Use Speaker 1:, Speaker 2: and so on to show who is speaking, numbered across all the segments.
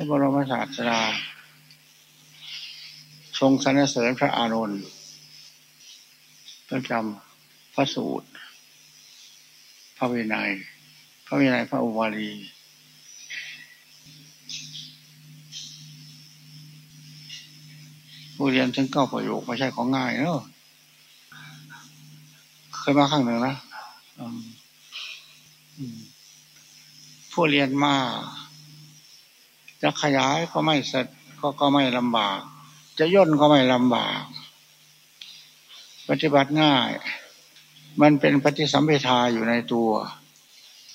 Speaker 1: พระบรมศาสดาทรงสรรเสริญพระอานนท์ประจำพระสูตร พระวินัย พระวินัยพระอุบาลีผู้เรียนถึงเก้าประโยคไม่ใช่ของง่ายเนอะเคยมาข้างหนึ่งนะผู้เรียนมา จะขยายก็ไม่สก็ก็ไม่ลำบาก จะย่นก็ไม่ลำบาก ปฏิบัติง่าย มันเป็นปฏิสัมเพทาอยู่ในตัว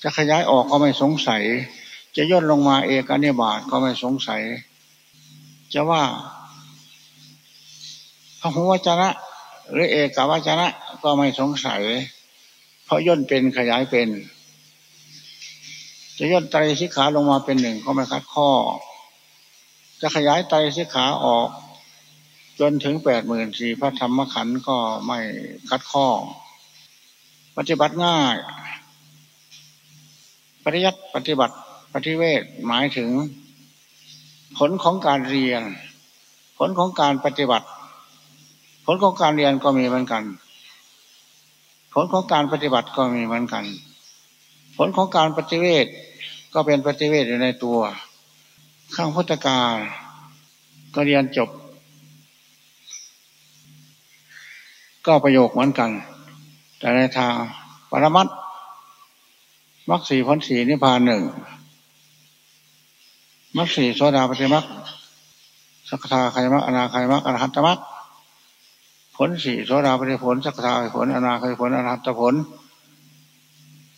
Speaker 1: จะขยายออกก็ไม่สงสัย จะย่นลงมาเอกนิบาตก็ไม่สงสัย จะว่าพระหัวจนะหรือเอกวจนะก็ไม่สงสัย เพราะย่นเป็นขยายเป็น จะย่นไตรสิกขาลงมาเป็นหนึ่งก็ไม่คัดข้อ จะขยายไตรสิกขาออก จนถึงแปดหมื่นสี่พระธรรมขันธ์ก็ไม่คัดข้อ ปฏิบัติง่าย ปริยัติปฏิบัติปฏิเวทหมายถึง ผลของการเรียน ผลของการปฏิบัติ ผลของการเรียนก็มีเหมือนกัน ผลของการปฏิบัติก็มีเหมือนกัน ผลของการปฏิเวท ก็เป็นปฏิเวทอยู่ในตัว ข้างพุทธกาลก็เรียนจบ ก็ประโยคเหมือนกัน แต่ในทางปรมัตมรรคสี่พ้นสี่นิพพานหนึ่งมรรคสี่โสดาปฏิมรรคสักทาใครมรรคอนาใครมรรคอรหัตมรรคผลสี่โสดาปฏิผลสักทาผลอนาใครผลอรหัตผล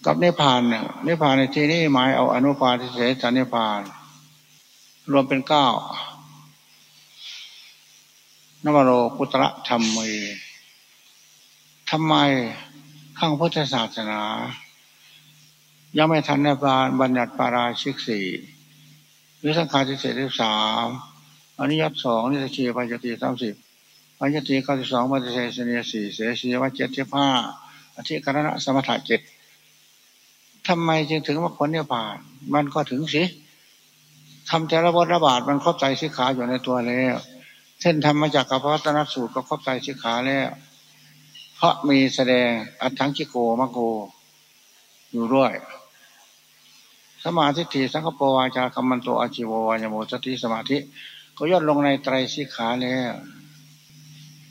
Speaker 1: กับนิพพานเนี่ยนิพพานในที่นี้หมายเอาอนุปาทิเสสนิพพาน รวมเป็นเก้านวโรกุตระธรรมมีทำไมข้างพุทธศาสนา ยังไม่ทันในบานบัญญัติปาราชิกสี่หรือสังฆาทิเศษที่สามอนิยัตสองนิสกีปัญจติสามสิบปัญจติเก้าสิบสองปัญจเสนียสี่เสสีวัจเจ็ดเจ็ดห้าอธิการณะสมถะเจ็ด ทำไมจึงถึงมรรคผลเนี่ยผ่าน มันก็ถึงสิทำแต่ละบทระบาดมันครอบใจสิขาอยู่ในตัวแล้วเช่นทำมาจากกัปวัตนสูตรก็ครอบใจสิขาแล้ว เพราะมีแสดงอัตถังคิโกมะโก อยู่ด้วยสมาธิฏสังคปวาจากรรมันโตอาจิววายโมสติสมาธิ ก็ย่นลงในไตรสิขาแล้ว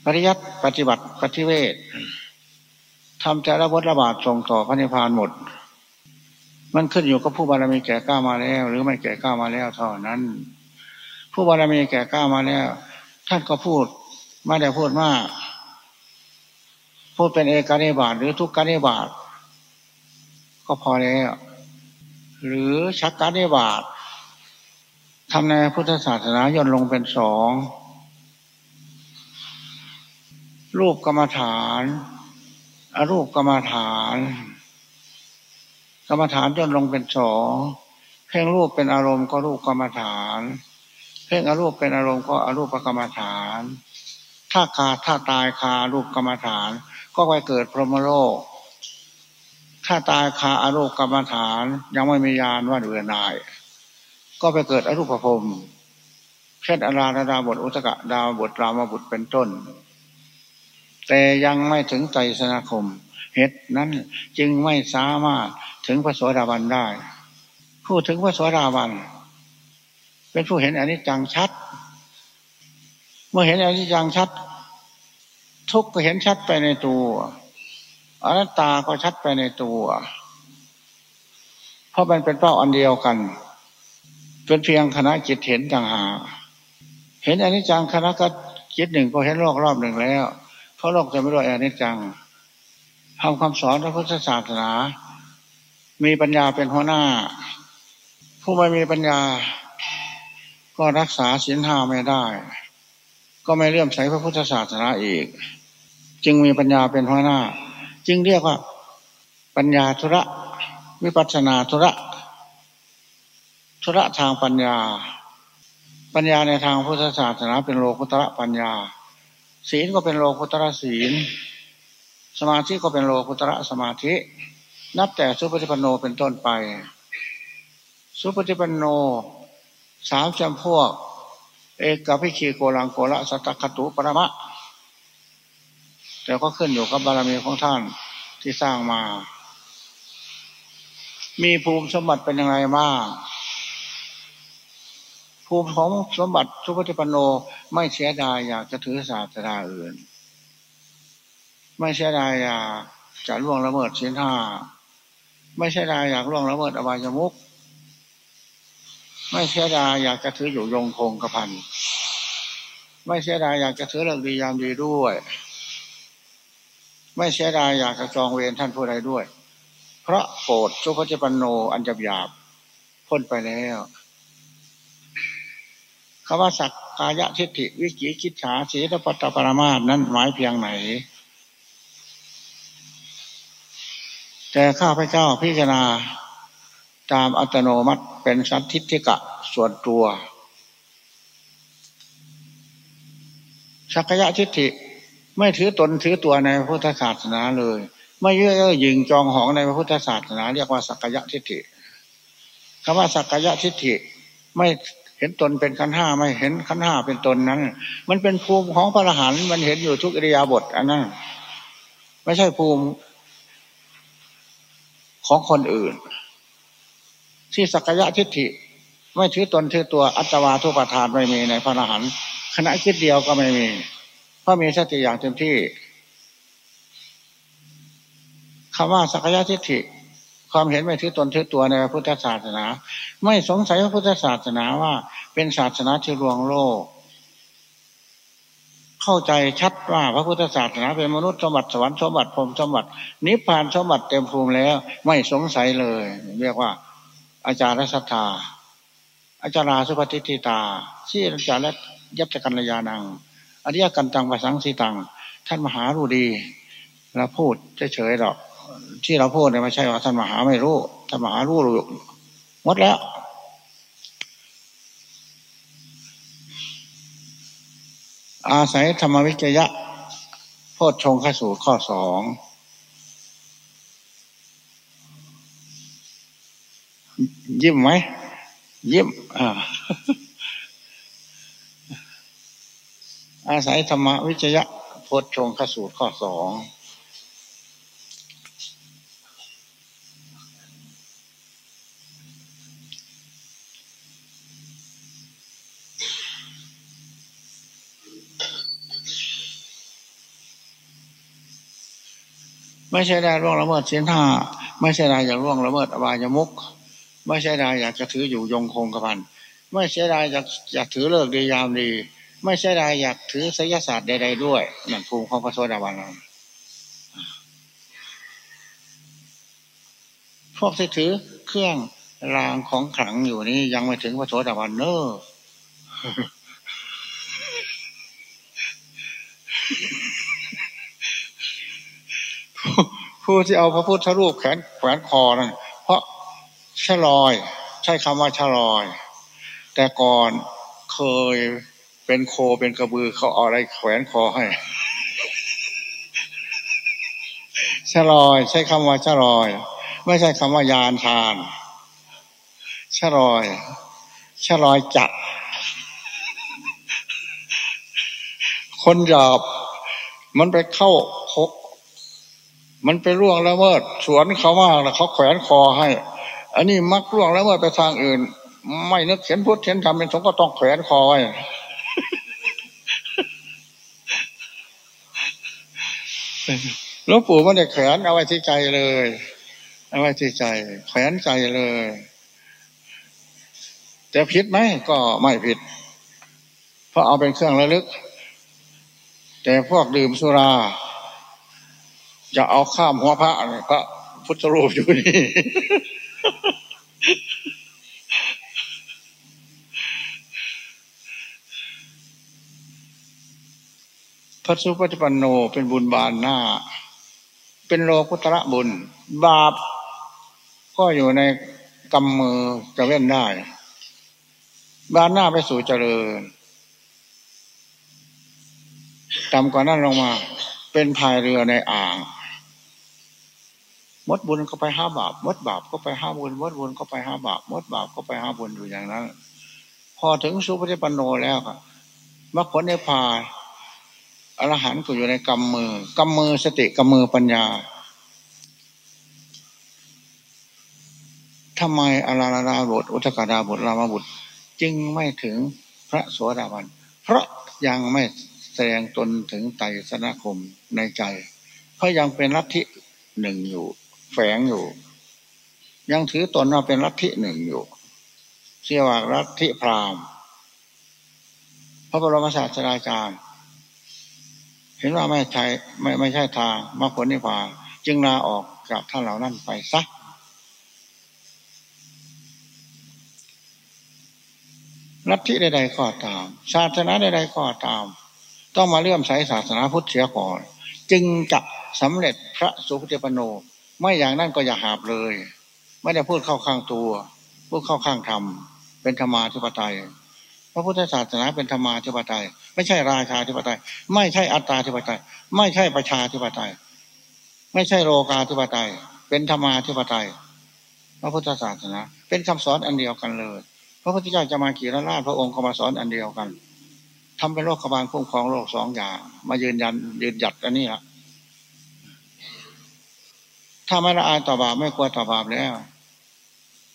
Speaker 1: ปริยัติปฏิบัติปฏิเวททำแต่ละบทระบาดส่งต่อพระนิพพานหมด มันขึ้นอยู่กับผู้บารมีแก่กล้ามาแล้ว หรือไม่แก่กล้ามาแล้วเท่านั้น ผู้บารมีแก่กล้ามาแล้ว ท่านก็พูดไม่ได้พูดมาก พูดเป็นเอกานิบาตหรือทุกกานิบาตก็พอแล้ว หรือชักกานิบาตทำในพุทธศาสนาย่นลงเป็นสองรูปกรรมฐานอรูปกรรมฐาน กรรมฐานย่นลงเป็นสองเพ่งรูปเป็นอารมณ์ก็รูปกรรมฐาน เพ่งอรูปเป็นอารมณ์ก็อรูปกรรมฐาน ถ้าขาถ้าตายคารูปกรรมฐาน ก็ไปเกิดพรหมโลก ถ้าตายคาอารูปกรรมฐาน ยังไม่มียานว่าเดือนาย ก็ไปเกิดอรูปภพเช่นอาราธดาบทอุตกะดาวบทรามบุตรเป็นต้น แต่ยังไม่ถึงใจสนาคม เหตุนั้นจึงไม่สามารถถึงพระสวสดาบันได้ พูดถึงพระสวสดาบัน เป็นผู้เห็นอนิจจังชัด เมื่อเห็นอนิจจังชัด ทุกก็เห็นชัดไปในตัวอนัตตาก็ชัดไปในตัว เพราะมันเป็นเป้าอันเดียวกันเป็นเพียงคณะจิตเห็นต่างหากเห็นอนิจจังคณะก็จิตหนึ่งก็เห็นโลกรอบหนึ่งแล้ว เพราะโลกจะไม่รู้อนิจจัง ทำคำสอนพระพุทธศาสนา มีปัญญาเป็นหัวหน้า ผู้ไม่มีปัญญา ก็รักษาศีลห้าไม่ได้ ก็ไม่เลื่อมใสพระพุทธศาสนาอีก จึงมีปัญญาเป็นหัวหน้า จึงเรียกว่า ปัญญาธุระ วิปัสนาธุระ ธุระทางปัญญา ปัญญาในทางพุทธศาสนาเป็นโลกุตระปัญญา ศีลก็เป็นโลกุตระศีล สมาธิก็เป็นโลกุตระสมาธิ นับแต่สุปฏิปันโนเป็นต้นไป สุปฏิปันโนสามจำพวก เอกพิคีโกลังโกละสัตคตุปรมะ แต่ก็ขึ้นอยู่กับบารมีของท่านที่สร้างมา มีภูมิสมบัติเป็นยังไงบ้างภูมิของสมบัติทุพธิปโนไม่เสียดายอยากจะถือศาสนาอื่น ไม่เสียดายอยากจะล่วงละเมิดศีลห้าไม่เสียดายอยากล่วงละเมิดอบายมุกไม่เสียดายอยากจะถืออยู่ยงคงกระพัน ไม่เสียดายอยากจะถือเรื่องดียามดีด้วย ไม่เสียดายอยากจะจองเวรท่านผู้ใดด้วย เพราะโปรดสุภจปันโนอันจหยาบพ้นไปแล้วคำว่าสักกายทิฏฐิวิกิคิจฉาสีตปัตตปรมาสนั้นหมายเพียงไหน แต่ข้าพเจ้าพิจารณาตามอัตโนมัติเป็นสัตทิฏฐิกะส่วนตัวสักยะทิฏฐิไม่ถือตนถือตัวในพระพุทธศาสนาเลย ไม่เย่อหยิงจองหองในพระพุทธศาสนา เรียกว่าสักยะทิฏฐิคำว่าสักยะทิฏฐิไม่เห็นตนเป็นขันห้าไม่เห็นขันห้าเป็นตนนั้น มันเป็นภูมิของพระอรหันต์มันเห็นอยู่ทุกอิริยาบถอันนั้นไม่ใช่ภูมิ ของคนอื่น ที่สักยะทิฏฐิ ไม่ถือตนถือตัวอัตวาทุปทานไม่มีในพระอรหันต์ขณะคิดเดียวก็ไม่มีเพราะมีสติอย่างเต็มที่คำว่าสักยะทิฏฐิความเห็นไม่ถือตนถือตัวในพุทธศาสนา ไม่สงสัยว่าพุทธศาสนาว่าเป็นศาสนาที่รวงโลก เข้าใจชัดว่าพระพุทธศาสนาเป็นมนุษย์สมบัติสวรรค์สมบัติพรมสมบัตินิพพานสมบัติเต็มภูมิแล้ว ไม่สงสัยเลย เรียกว่า อาจารย์รัทธาอาจารย์สุปฏิทิตาที่อาจารย์และยับจกัญยานังอริยกันตังภาสังสีตัง ท่านมหารูดีเราพูดเฉยๆหรอก ที่เราพูดเนี่ยไม่ใช่ว่าท่านมหาไม่รู้ท่านมหารู้รู้หมดแล้ว อาศัยธรรมวิจยะโพชฌงข้สูตรข้อสองยิ้มไหมยิ้มอาศัยธรรมวิจยะโพชฌงข้สูตรข้อสอง ไม่ใช่ได้ร่วงละเมิดเสียนห้าไม่ใช่ได้อยากร่วงละเมิดอบายมุกไม่ใช่ได้อยากจะถืออยู่ยงคงกระพันไม่ใช่ได้อยากอยากถือเลิกดียามดี ไม่ใช่ได้อยากถือศิลศาสตร์ใดๆด้วยนั่นภูมิของพระโสดาบันพวกที่ถือเครื่องรางของขลังอยู่นี่ยังไม่ถึงพระโสดาบันเนอ ผู้ที่เอาพระพุทธรูปแขวนแขวนคอนั่นเพราะชะลอย ใช้คำว่าชะลอย แต่ก่อนเคยเป็นโคเป็นกระบือเขาเอาอะไรแขวนคอให้ชะลอย ใช้คำว่าชะลอย ไม่ใช่คำว่ายานทานชะลอยชะลอยจัด คนหยาบมันไปเข้า มันไปล่วงแล้วเมิดสวนเขามากแล้วเขาแขวนคอให้ อันนี้มักล่วงแล้วเมิดไปทางอื่น ไม่นึกเห็นพุทธเห็นธรรมเป็นสงก็ต้องแขวนคอไว้หลวงปู่ไม่ได้แขวนเอาไว้ที่ใจเลย เอาไว้ที่ใจ แขวนใจเลยแต่ผิดไหมก็ไม่ผิด เพราะเอาเป็นเครื่องระลึก แต่พวกดื่มสุรา จะเอาข้ามหัวพระพระพุทธรูปอยู่นี่พระสุปฏิปันโนเป็นบุญบานหน้า เป็นโลกุตระบุญ บาป ก็อยู่ในกำมือจะเว้นได้ บานหน้าไปสู่เจริญต่ำกว่านั้นลงมา เป็นพายเรือในอ่าง มดบุญก็ไปห้าบาปมดบาปก็ไปห้าบุญมดบุญก็ไปห้าบาปมดบาปก็ไปห้าบุญอยู่อย่างนั้น พอถึงสุปฏิปันโนแล้วก็มรรคผลในพาอรหันต์ก็อยู่ในกำมือกำมือสติกำมือปัญญาทำไมอาราลาบุตรอุตกาดาบุตรรามาบุตร จึงไม่ถึงพระสวสดาบัน เพราะยังไม่แสดงตนถึงไตรสนาคมในใจ เพราะยังเป็นลัทธิหนึ่งอยู่ แฝงอยู่ ยังถือตนว่าเป็นลัทธิหนึ่งอยู่เชื่อว่าลัทธิพราหมณ์พระบรมศาสดาจารย์เห็นว่าไม่ใช่ไม่ไม่ใช่ทางมรรคผลนิพพานจึงลาออกจากท่านเหล่านั้นไปซักลัทธิใดๆก็ตาม ศาสนาใดๆก็ตาม ต้องมาเลื่อมใสศาสนาพุทธเสียก่อน จึงจะสำเร็จพระสุภเจปโน ไม่อย่างนั้นก็อย่าหาบเลย ไม่ได้พูดเข้าข้างตัว พูดเข้าข้างธรรม เป็นธรรมาธิปไตย พระพุทธศาสนาเป็นธรรมาธิปไตย ไม่ใช่ราชาธิปไตย ไม่ใช่อัตตาธิปไตย ไม่ใช่ประชาธิปไตย ไม่ใช่โลกาธิปไตย เป็นธรรมาธิปไตย พระพุทธศาสนา เป็นคำสอนอันเดียวกันเลย พระพุทธเจ้าจะมากี่ละลาดพระองค์ก็มาสอนอันเดียวกันทำเป็นโลกบาลคุ้มครองโลกสองอย่าง มายืนยันยืนหยัดอันนี้ละ ถ้าไม่ละอายต่อบาปไม่กลัวต่อบาปแล้ว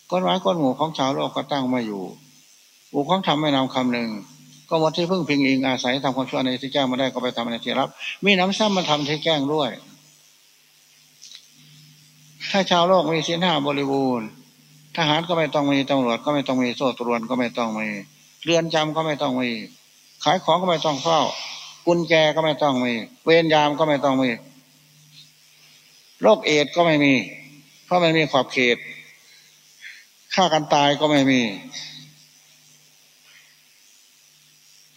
Speaker 1: ก้อนไม้ก้อนหมูของชาวโลกก็ตั้งมาอยู่อุของทำไม่นำคำหนึ่ง ก็หมดที่พึ่งพิงอิงอาศัยทำความชั่วในที่แจ้งมาได้ก็ไปทำในที่รับ มีน้ำซ้ำมาทำที่แจ้งด้วย ถ้าชาวโลกมีสินห้าบริบูรณ์ทหารก็ไม่ต้องมีตำรวจก็ไม่ต้องมีโซ่ตรวนก็ไม่ต้องมีเรือนจำก็ไม่ต้องมี ขายของก็ไม่ต้องเฝ้า กุญแจก็ไม่ต้องมี เวรยามก็ไม่ต้องมี โรคเอดก็ไม่มี เพราะมันมีขอบเขตฆ่ากันตายก็ไม่มี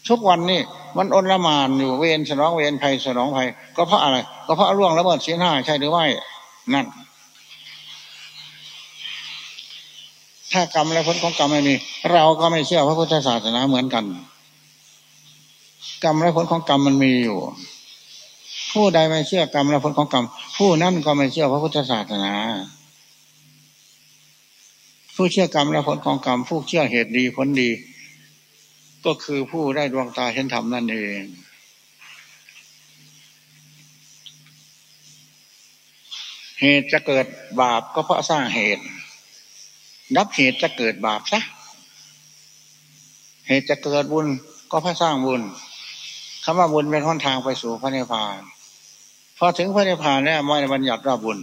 Speaker 1: ทุกวันนี้มันอนละมานอยู่เวรสนองเวรภัยสนองภัยก็เพราะอะไร ก็เพราะร่วงละเมิดศีลห้าใช่หรือไม่นั่น ถ้ากรรมและผลของกรรมไม่มี เราก็ไม่เชื่อพระพุทธศาสนาเหมือนกัน กรรมและผลของกรรมมันมีอยู่ ผู้ใดไม่เชื่อกรรมและผลของกรรม ผู้นั้นก็ไม่เชื่อพระพุทธศาสนา ผู้เชื่อกรรมและผลของกรรม ผู้เชื่อเหตุดีผลดี ก็คือผู้ได้ดวงตาเห็นธรรมนั่นเองเหตุจะเกิดบาปก็เพราะสร้างเหตุดับเหตุจะเกิดบาปซะเหตุจะเกิดบุญก็เพราะสร้างบุญคำว่าบุญเป็นข้นทางไปสู่พระนิพพาน อถึงพระนิพพานแล้วไม่ได้บัญญัติว่าบุญ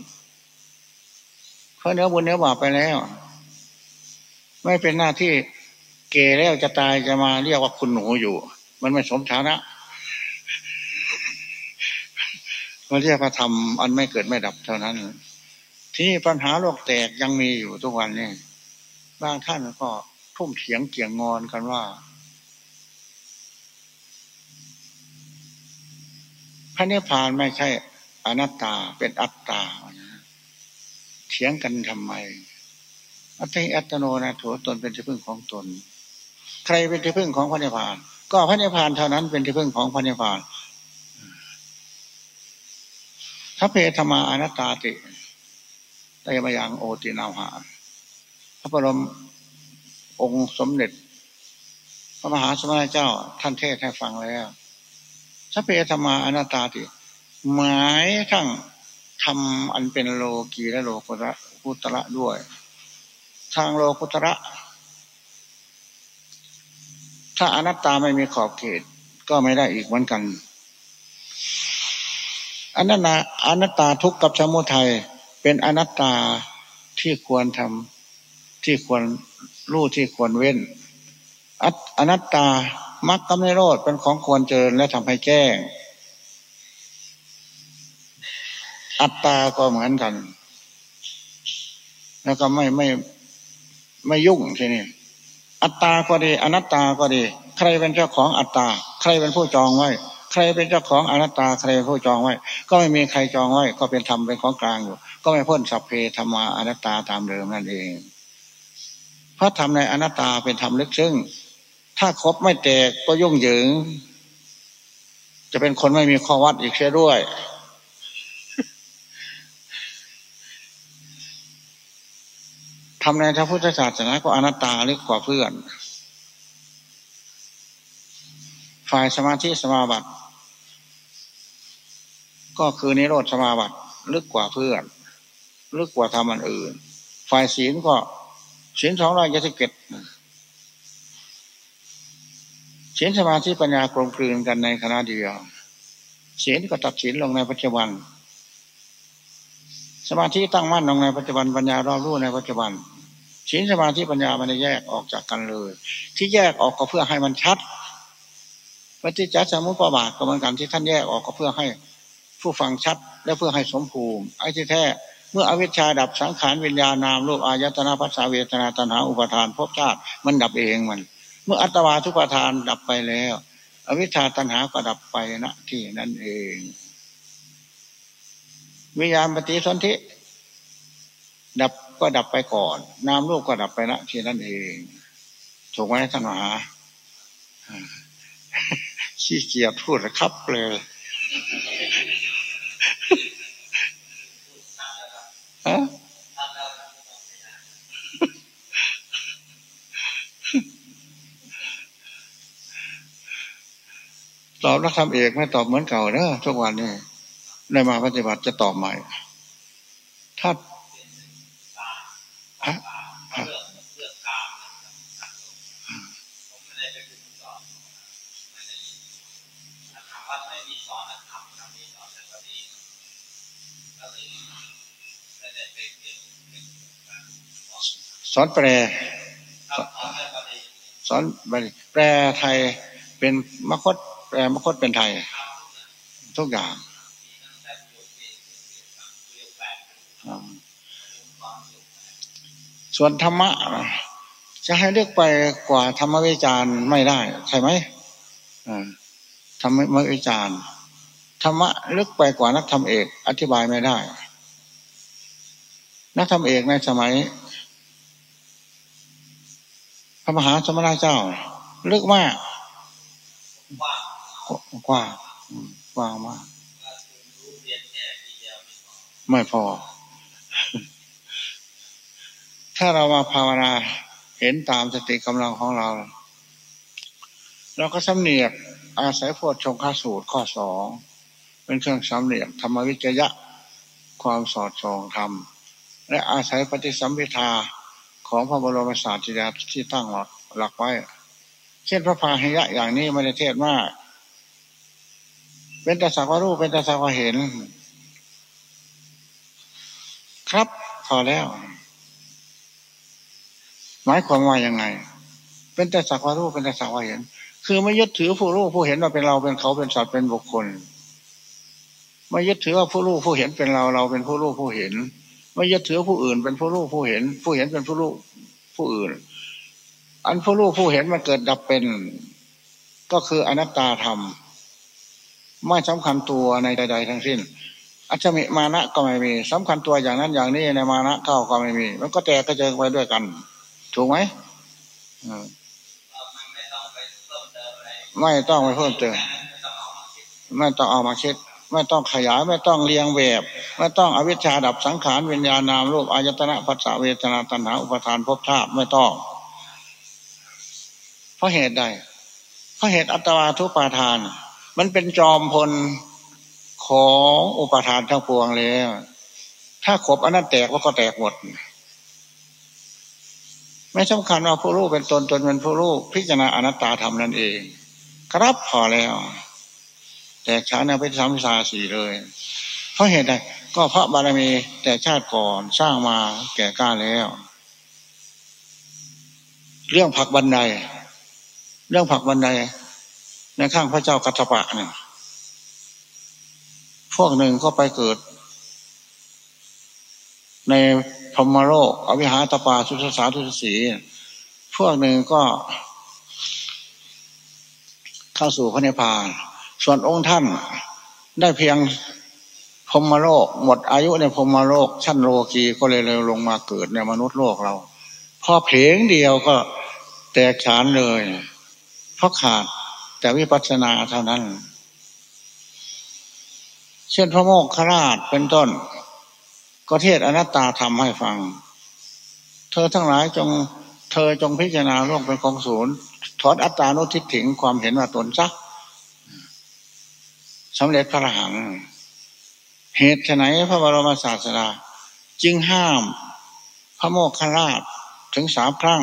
Speaker 1: เพราะเนื้อบุญเนื้อบาปไปแล้ว ไม่เป็นหน้าที่เกแล้วจะตายจะมาเรียกว่าคุณหนูอยู่ มันไม่สมฐานะมันเรียกว่าทำอันไม่เกิดไม่ดับเท่านั้น ที่ปัญหาโลกแตกยังมีอยู่ทุกวันนี้บางท่านก็ทุ่มเถียงเกี่ยงงอนกันว่าพระนิพพานไม่ใช่ อนัตตาเป็นอัตตาเถียงกันทำไม อัตติอัตโนนาโถตนเป็นที่พึ่งของตน ใครเป็นที่พึ่งของพระนิพพาน ก็พระนิพพานเท่านั้นเป็นที่พึ่งของพระนิพพานถ้าเพธรรมาอนัตตาติไตมายังโอตินาหา พระบรมองค์สมเด็จ พระมหาสมณเจ้าท่านเทศให้ฟังแล้วสัพเพธรรมาอนัตตาติ หมายทั้งทำอันเป็นโลกีและโลกุตระพุตระด้วย ทางโลกุตระ ถ้าอนัตตาไม่มีขอบเขตก็ไม่ได้อีกเหมือนกันอนัตตาอนัตตาทุกข์กับสมุทัยเป็นอนัตตาที่ควรทำที่ควรรู้ที่ควรเว้นอนัตตามักกำนิโรธเป็นของควรเจริญและทำให้แจ้ง อัตตาก็เหมือนกัน แล้วก็ไม่ไม่ไม่ยุ่งทีนี้อัตตาก็ดีอนัตตาก็ดี ใครเป็นเจ้าของอัตตา ใครเป็นผู้จองไว้ ใครเป็นเจ้าของอนัตตา ใครเป็นผู้จองไว้ ก็ไม่มีใครจองไว้ ก็เป็นธรรมเป็นของกลางอยู่ ก็ไม่พ้นสัพเพธรรมาอนัตตาตามเดิมนั่นเองเพราะธรรมในอนัตตาเป็นธรรมลึกซึ้งถ้าครบไม่แตกก็ยุ่งเหยิง จะเป็นคนไม่มีข้อวัดอีกเช่ด้วย ทำในพระพุทธศาสนาก็อนัตตาลึกกว่าเพื่อน ฝ่ายสมาธิสมาบัติ ก็คือนิโรธสมาบัติลึกกว่าเพื่อน ลึกกว่าทำอันอื่น ฝ่ายศีลก็ศีลสองร้อยยี่สิบเจ็ดศีลสมาธิปัญญากลมกลืนกันในคณะเดียวศีลก็ตัดศีลลงในปัจจุบัน สมาธิตั้งมั่นลงในปัจจุบันปัญญารอบรู้ในปัจจุบัน ศีลสมาธิปัญญามันแยกออกจากกันเลย ที่แยกออกก็เพื่อให้มันชัดปฏิจจสมุปบาทก็เหมือนกันที่ท่านแยกออกก็เพื่อให้ผู้ฟังชัด และเพื่อให้สมภูมิไอ้ที่แท้เมื่ออวิชชาดับสังขารวิญญาณนามรูปอายตนะภาษาเวทนาตัณหาอุปทานภพชาติมันดับเองมัน เมื่ออัตวาทุปทานดับไปแล้ว อวิชชาตัณหาก็ดับไปณที่นั่นเอง วิญญาณปฏิสนธิดับ ก็ดับไปก่อน นามรูปก็ดับไปณที่นั่นเอง ถูกไหมท่านมหาขี้เกียจพูดครับเลยฮะตอบนักธรรมเอกไม่ตอบเหมือนเก่าเนอะทุกวันนี้ในมาปฏิบัติจะตอบใหม่ ถ้า สอนแปลสอนแปลไทยเป็นมคตแปลมคตเป็นไทย ทุกอย่าง ส่วนธรรมะ จะให้เลือกไปกว่าธรรมวิจารณ์ไม่ได้ ใช่ไหมธรรมวิจารณ์ธรรมะลึกไปกว่านักธรรมเอก อธิบายไม่ได้ นักธรรมเอกในสมัย พระมหาสมณเจ้า ลึกมากกว้างกว้างมาก ไม่พอ ถ้าเรามาภาวนาเห็นตามสติกำลังของเรา เราก็สำเนียกอาศัยโพชฌงคสูตรข้อสองเป็นเครื่องสำเนียกธรรมวิจยะความสอดส่องธรรม และอาศัยปฏิสัมพิทาของพระบรมศาสดาที่ตั้งหลักหลักไว้ เช่นพระพาหิยะอย่างนี้ไม่ได้เทศมาก เป็นแต่สักว่ารู้เป็นแต่สักว่าเห็น ครับพอแล้ว หมายความว่ายังไง เป็นแต่สักว่ารู้เป็นแต่สักว่าเห็น คือไม่ยึดถือผู้รู้ผู้เห็นว่าเป็นเราเป็นเขาเป็นสัตว์เป็นบุคคล ไม่ยึดถือว่าผู้รู้ผู้เห็นเป็นเราเราเป็นผู้รู้ผู้เห็น ไม่ยึดถือผู้อื่นเป็นผู้รู้ผู้เห็น ผู้เห็นเป็นผู้รู้ผู้อื่น อันผู้รู้ผู้เห็นมันเกิดดับเป็น ก็คืออนัตตาธรรมไม่สำคัญตัวในใด ๆ ทั้งสิ้น อัจมิมานะก็ไม่มีสำคัญตัวอย่างนั้นอย่างนี้ในมานะเข้าก็ไม่มี มันก็แตกกระเจิงไปด้วยกัน ถูกไหมไม่ต้องไปเพิ่มเติมไม่ต้องเอามาคิด ไม่ต้องขยาย ไม่ต้องเรียงแบบ ไม่ต้องอวิชชาดับสังขารวิญญาณนามรูปอายตนะปัสสะเวทนาตัณหาอุปทานภพธาตุไม่ต้อง เพราะเหตุใด เพราะเหตุอัตวาทุปาทาน มันเป็นจอมพลของอุปทานทั้งปวงแล้ว ถ้าขบอันนั้นแตกว่าก็แตกหมด ไม่สำคัญว่าผู้รู้เป็นตนตนเป็นผู้รู้พิจารณาอนัตตาธรรมนั่นเอง ครับพอแล้ว แต่ชาติไปทำสาสีเลย เพราะเหตุใดก็พระบารมีแต่ชาติก่อนสร้างมาแก่กล้าแล้ว เรื่องผักบันได เรื่องผักบันไดในข้างพระเจ้ากัตปะเนี่ยพวกหนึ่งก็ไปเกิด ใน พรมโลกอวิหาตปาสุสสาทุสสีพวกหนึ่งก็เข้าสู่พระนิพพาน ส่วนองค์ท่านได้เพียงพมโลก หมดอายุในพมโลก ชั้นโลกีก็เลยเลยลงมาเกิดในมนุษย์โลกเราพอเพลงเดียวก็แตกฉานเลย เพราะขาดแต่วิปัสสนาเท่านั้น เช่นพระโมกขราชเป็นต้น ก็เทศอนัตตาทำให้ฟัง เธอทั้งหลายจงเธอจงพิจารณาโลกเป็นของศูนย์ถอดอัตตาโนทิฏฐิงความเห็นว่าตนซักสำเร็จพระอรหันต์เหตุไหนพระบรมศาสดาจึงห้าม พระโมคคัลลาชถึงสามครั้ง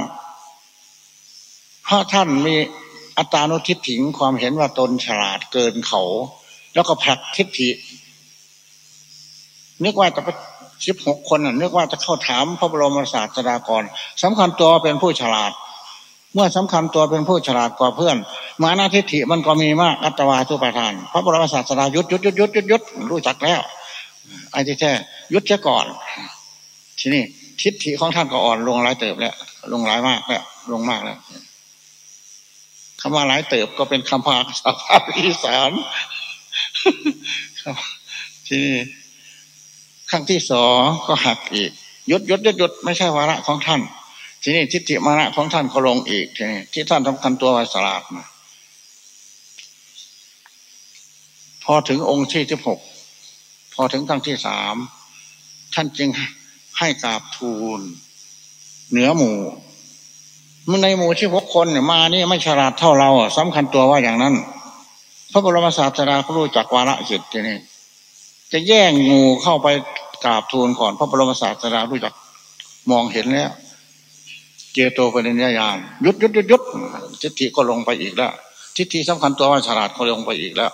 Speaker 1: เพราะท่านมีอัตานุทิฏฐิความเห็นว่าตนฉลาดเกินเขา แล้วก็ผลักทิฏฐินึกว่าจะ สิบหกคนนึกว่าจะเข้าถามพระบรมศาสดากรสำคัญตัวเป็นผู้ฉลาด เมื่อสำคัญตัวเป็นผู้ฉลาดกว่าเพื่อน มานาทิฏฐิมันก็มีมากอัตวาทุปทาน พระบรมศาสดายุดยุดยุดยุดยุดยุดรู้จักแล้วไอ้ที่แท้ยุดเสียก่อน ทีนี้ทิฏฐิของท่านก็อ่อนลงหลายเติบแล้วลงหลายมากแล้วลงมากแล้วคำว่าหลายเติบก็เป็นคำพาสาภาอีสานทีนี้ ขั้งที่สองก็หักอีกยดยดยดยดไม่ใช่วาระของท่าน ทีนี้ทิฏฐิมานะของท่านก็ลงอีกทีนี้ที่ท่านสำคัญตัววาสลาดมาพอถึงองค์ที่ที่หกพอถึงครั้งที่สามท่านจึงให้กราบทูล เหนือหมู่มันในหมู่ที่หกคนเนี่ยมานี่ไม่ฉลาดเท่าเราสำคัญตัวว่าอย่างนั้น พระบรมศาสดาเขารู้จักวาระจิตทีนี้ จะแย่งงูเข้าไปกราบทูลก่อนพระบรมศาสดารู้จักมองเห็นแล้วเจโตปริญญาญาณยุดยุดยุดยุดทิฏฐิก็ลงไปอีกแล้ว ทิฏฐิสำคัญตัวว่าฉลาดก็ลงไปอีกแล้ว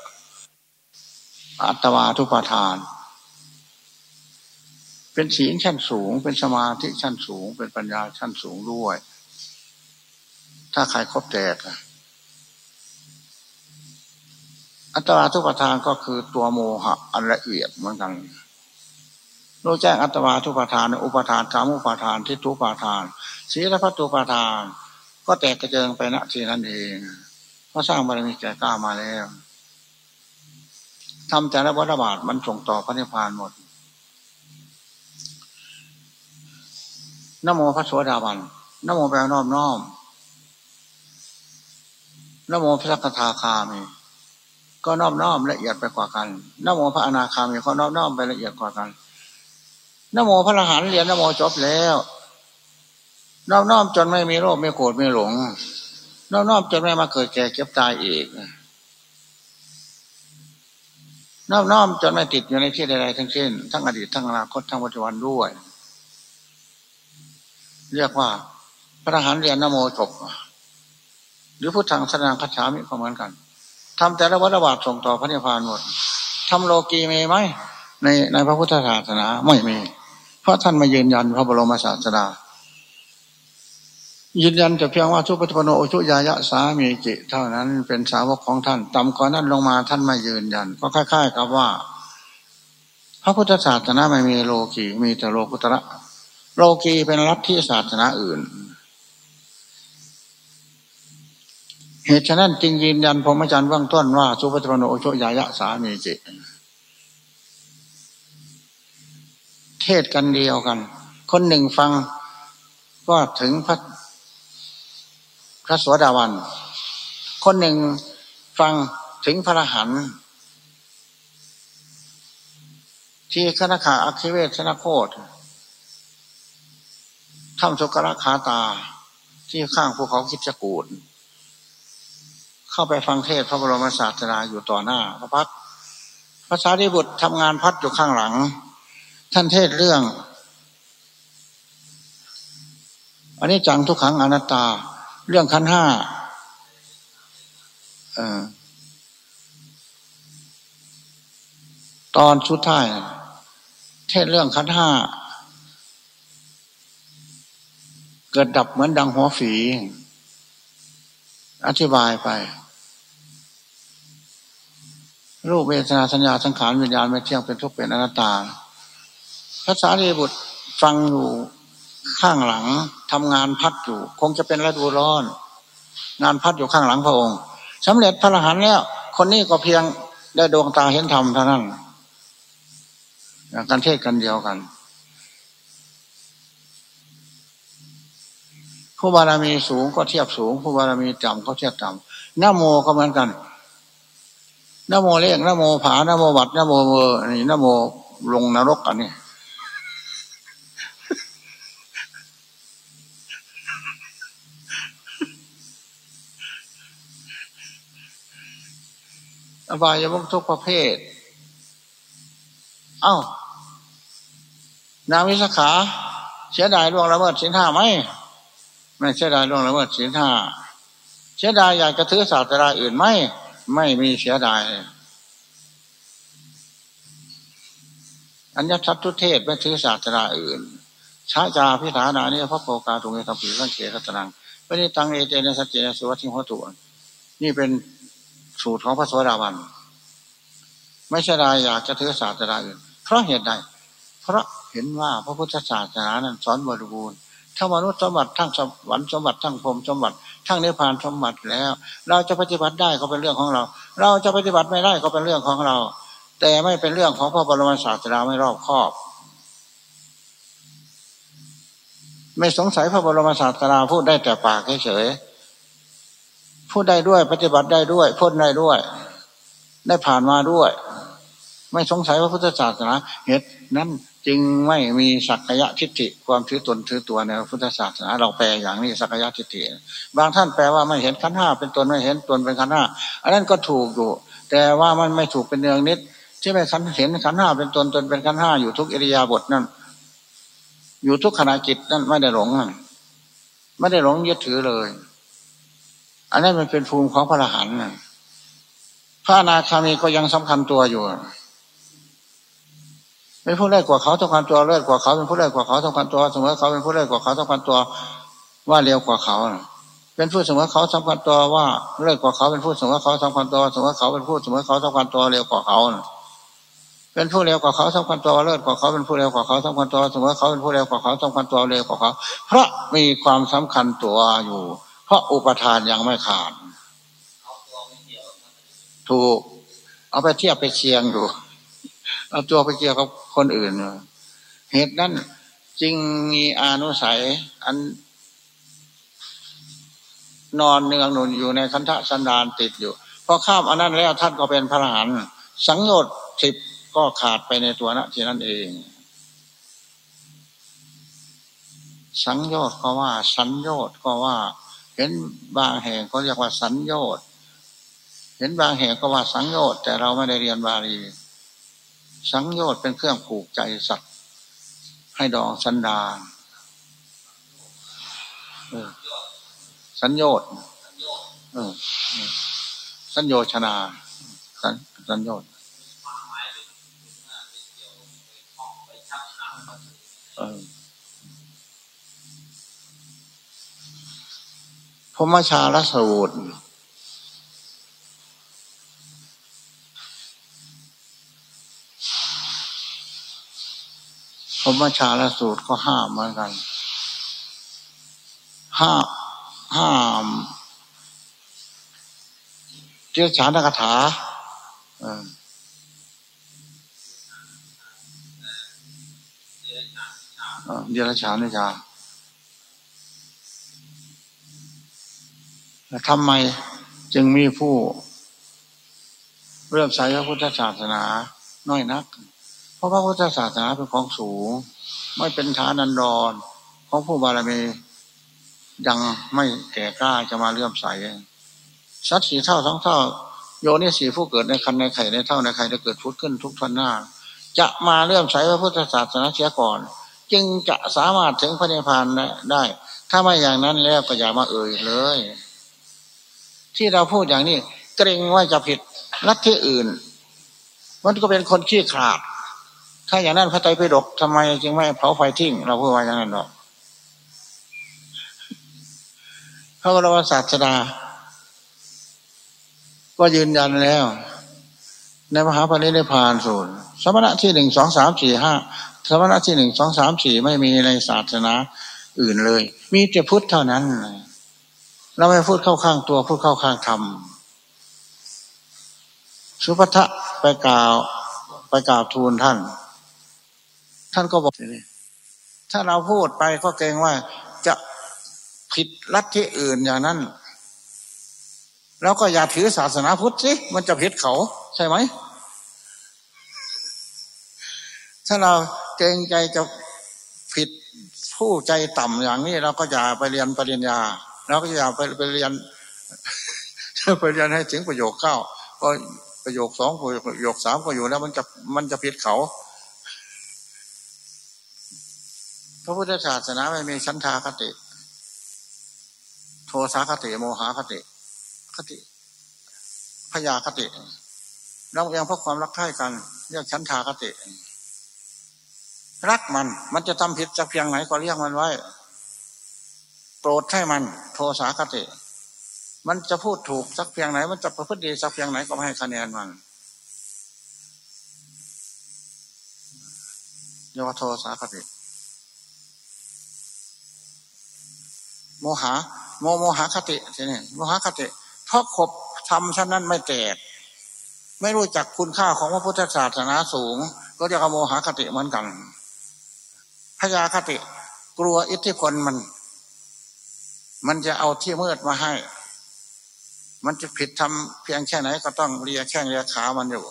Speaker 1: อัตวาทุปาทาน เป็นศีลชั้นสูง เป็นสมาธิชั้นสูง เป็นปัญญาชั้นสูงด้วย ถ้าใครครบแตกอะ อัตราทุปทานก็คือตัวโมหะอันละเอียดเหมือนกันรู้แจ้งอัตวาทุปทานอุปทานกามุปทานทิฏฐุปทานศีลพัตุปทาน ก็แตกกระเจิงไปณที่นั่นเองเพราะสร้างบารมีแก่กล้ามาแล้วทำแต่ละวัฏบาทมันส่งต่อพระนิพพานหมดนโมพระสวสดาบันนโมแปลน้อมน้อมนโมพระสักทาคามี ก็น้อมน้อมละเอียดไปกว่ากันนโมพระอนาคามีก็น้อมน้อมไปละเอียดกว่ากันนโมพระอรหันต์เรียนนโมจบแล้วน้อมน้อมจนไม่มีโรคไม่โกรธไม่หลงน้อมน้อมจนไม่มาเกิดแก่เก็บตายอีกน้อมน้อมจนไม่ติดอยู่ในที่ใดๆทั้งสิ้นทั้งอดีตทั้งอนาคตทั้งปัจจุบันด้วย เรียกว่า พระอรหันต์เรียนนโมจบหรือพุทธังสนางคัจฉามิก็เหมือนกัน ทำแต่ละวัฏบาทส่งต่อพระนิพพานหมดทำโลกีมีไหมในในพระพุทธศาสนาไม่มี เพราะท่านมายืนยันพระบรมศาสดายืนยันแต่เพียงว่าทุปฏิปโนโอชุยายะสามีจิเท่านั้นเป็นสาวกของท่านต่ำกว่านั้นลงมาท่านมายืนยัน ก็คล้ายๆกับว่า พระพุทธศาสนาไม่มีโลกีมีแต่โลกุตระ โลกีเป็นรัฐที่ศาสนาอื่น เหตุฉะนั้นจึงยืนยันพรหมจรรย์ว่างต้นว่า สุปฏิปโนโชยายะสามีจิเทศกันเดียวกัน คนหนึ่งฟังก็ถึงพระพระสวสดาวัน คนหนึ่งฟังถึงพระรหันที่คณะขาอัคิเวชนะโคตทำสุกระคาตาที่ข้างภูเขาคิดจกูด เข้าไปฟังเทศพระบรมศาสดาอยู่ต่อหน้าพระพักภาษาดิบุตรทำงานพัดอยู่ข้างหลัง ท่านเทศเรื่องอันนี้จังทุกขังอนัตตา เรื่องขั้นห้าตอนชุดท้าย เทศเรื่องขั้นห้าเกิดดับเหมือนดังหัวฝี อธิบายไป รูปเวทนาสัญญาสังขารวิญญาณไม่เที่ยงเป็นทุกข์เป็นอนัตตาภาษาเดบุตรฟังอยู่ข้างหลังทำงานพัดอยู่ คงจะเป็นฤดูร้อน งานพัดอยู่ข้างหลังพระองค์สำเร็จพระอรหันต์แล้ว คนนี้ก็เพียงได้ดวงตาเห็นธรรมเท่านั้นการเทศกันเดียวกันผู้บารมีสูงก็เทียบสูง ผู้บารมีต่ำก็เทียบต่ำหน้าโมก็เหมือนกัน นโมเลขนโมผานโมบัตนโมเมอนี่นโมลงนรกอันนี้อบายมุกทุกประเภท เอ้า นาวิสขา เสียดายล่วงละเมิดสินห้าไหม ไม่เสียดายล่วงละเมิดสินห้า เสียดายอยากจะถือศาสตราอื่นไหม ไม่มีเสียดาย อัญญชัตทุเทศไม่ถือศาสนาอื่นช้าจาพิธานานี่พระโพกาตุงเอตัมปีสังเกตตนังปณิตังเอเจนสัจเจนสุวัติหัวตัวนี่เป็นสูตรของพระสวัสดิวัน ไม่ใช่ได้อยากจะถือศาสนาอื่น เพราะเหตุใด เพราะเห็นว่าพระพุทธศาสนานั้นสอนบริบูรณ์ทั้งมนุษย์สมบัติทั้งสวรรค์สมบัติทั้งพรมสมบัติ ทั้งนิพพานสมบัติแล้ว เราจะปฏิบัติได้ก็เป็นเรื่องของเรา เราจะปฏิบัติไม่ได้ก็เป็นเรื่องของเรา แต่ไม่เป็นเรื่องของพระบรมศาสดาไม่รอบคอบ ไม่สงสัยพระบรมศาสดาพูดได้แต่ปากเฉยพูดได้ด้วย ปฏิบัติได้ด้วยพูดได้ด้วย ได้ผ่านมาด้วย ไม่สงสัยว่าพุทธศาสนาเหตุนั้น จึงไม่มีสักยะทิฏฐิความถือตนถือตัวในพุทธศาสนาเราแปลอย่างนี้สักยะทิฏฐิบางท่านแปลว่าไม่เห็นขันห้าเป็นตนไม่เห็นตนเป็นขันห้าอันนั้นก็ถูกอยู่ แต่ว่ามันไม่ถูกเป็นเนืองนิด ที่ไม่ขันเห็นขันห้าเป็นตนตนเป็นขันห้าอยู่ทุกอิริยาบถนั่นอยู่ทุกขณะจิตนั่นไม่ได้หลงนั่นไม่ได้หลงยึดถือเลย อันนั้นมันเป็นภูมิของพระอรหันต์พระนาคามีก็ยังสำคัญตัวอยู่ เป็นผู้แรกกว่าเขาต้องการตัวเลิศกว่าเขาเป็นผู้แรกกว่าเขาต้องการตัวเสมอเขาเป็นผู้แรกกว่าเขาต้องการตัวว่าเร็วกว่าเขาเป็นผู้เสมอเขาสำคัญตัวว่าเลิศกว่าเขาเป็นผู้เสมอเขาสำคัญตัวเสมอเขาเป็นผู้เสมอเขาสำคัญตัวเร็วกว่าเขาเป็นผู้เร็วกว่าเขาสำคัญตัวเลิศกว่าเขาเป็นผู้เร็วกว่าเขาสำคัญตัวเสมมติเขาเป็นผู้เร็วกว่าเขาสำคัญตัวเร็วกว่าเขา เพราะมีความสำคัญตัวอยู่ เพราะอุปทานยังไม่ขาดถูกเอาไปเทียบไปเคียงดู เอาตัวไปเกี่ยวกับคนอื่น เหตุนั้นจึงมีอานุสัย อัน นอนเนืองหนุนอยู่ในคันธสันดานติดอยู่พอข้ามอันนั้นแล้วท่านก็เป็นพระอรหันต์สังโยชน์สิบก็ขาดไปในตัวนะที่นั่นเอง สังโยชน์ก็ว่า สัญโยชน์ก็ว่า เห็นบางแห่งก็เรียกว่าสัญโยชน์เห็นบางแห่งก็ว่าสังโยชน์แต่เราไม่ได้เรียนบาลี สังโยชน์เป็นเครื่องผูกใจสัตว์ ให้ดองสันดาสัญโยชน์สัญโยชนา สัญโยชน์พมชาลสูตร พมชาลสูตรก็ห้ามเหมือนกัน ห้าห้ามเจ้าฉานกถาเดรัจฉานวิชาทำไมจึงมีผู้เริ่มใช้พระพุทธศาสนาน้อยนักเราะพระพุทธศาสนาเป็นของสูง ไม่เป็นฐานันดรของผู้บารมียังไม่แก่กล้าจะมาเลื่อมใสสัตว์สีเท่าสองเท่า โยนี่สีผู้เกิดในคันในไข่ในเท่าในไข่จะเกิดพุทธขึ้นทุกทันหน้า จะมาเลื่อมใสพระพุทธศาสนาเสียก่อน จึงจะสามารถถึงพระนิพพานได้ ถ้าไม่อย่างนั้นแล้วก็อย่ามาเอ่ยเลย ที่เราพูดอย่างนี้ เกรงว่าจะผิดลัทธิอื่น มันก็เป็นคนขี้ขลาด ถ้าอย่างนั้นพระไตรปิฎกทำไมจึงไม่เผาไฟทิ้ง เราพูดว่าอย่างนั้นหรอกพระบรมศาสดา ก็ยืนยันแล้ว ในมหาปณิพานสูตรสมณะที่หนึ่งสองสามสี่ห้าสมณะที่หนึ่งสองสามสี่ไม่มีในศาสนาอื่นเลย มีแต่พุทธเท่านั้นเราไม่พูดเข้าข้างตัวพูดเข้าข้างธรรมสุภัทะไปกล่าวไปกล่าวทูลท่าน ท่านก็บอกนี่ถ้าเราพูดไปก็เกรงว่าจะผิดลัทธิอื่นอย่างนั้น แล้วก็อย่าถือศาสนาพุทธสิมันจะผิดเขา ใช่ไหม ถ้าเราเกรงใจจะผิดผู้ใจต่ำอย่างนี้ เราก็อย่าไปเรียนปริญญาเราก็อย่าไปไปเรียนไปเรียนให้ถึงประโยคเข้าก็ประโยคสองประโยคสามก็อยู่แล้วมันจะมันจะผิดเขา พระพุทธศาสนาไม่มีชั้นทาคติ โทสาคติ โมหาคติ คติพยาคติเราเองเพราะความรักใคร่กันเรียกชั้นทาคติ รักมัน มันจะทำผิดจะเพียงไหนก็เรียกมันไว้ โปรดให้มัน โทสาคติ มันจะพูดถูกสักเพียงไหน มันจะประพฤติดีสักเพียงไหนก็ให้คะแนนมันเยาวโทสาคติ โมหะโมโมหะคติใช่ไหมโมหะคติเพราะขบทำชั้นนั้นไม่แตก ไม่รู้จักคุณค่าของพระพุทธศาสนาสูง ก็จะกโมหะคติเหมือนกันพยาคติ กลัวอิทธิพลมัน มันจะเอาที่มืดมาให้ มันจะผิดทำเพียงแค่ไหนก็ต้องเลียแข้งเลียขามันอยู่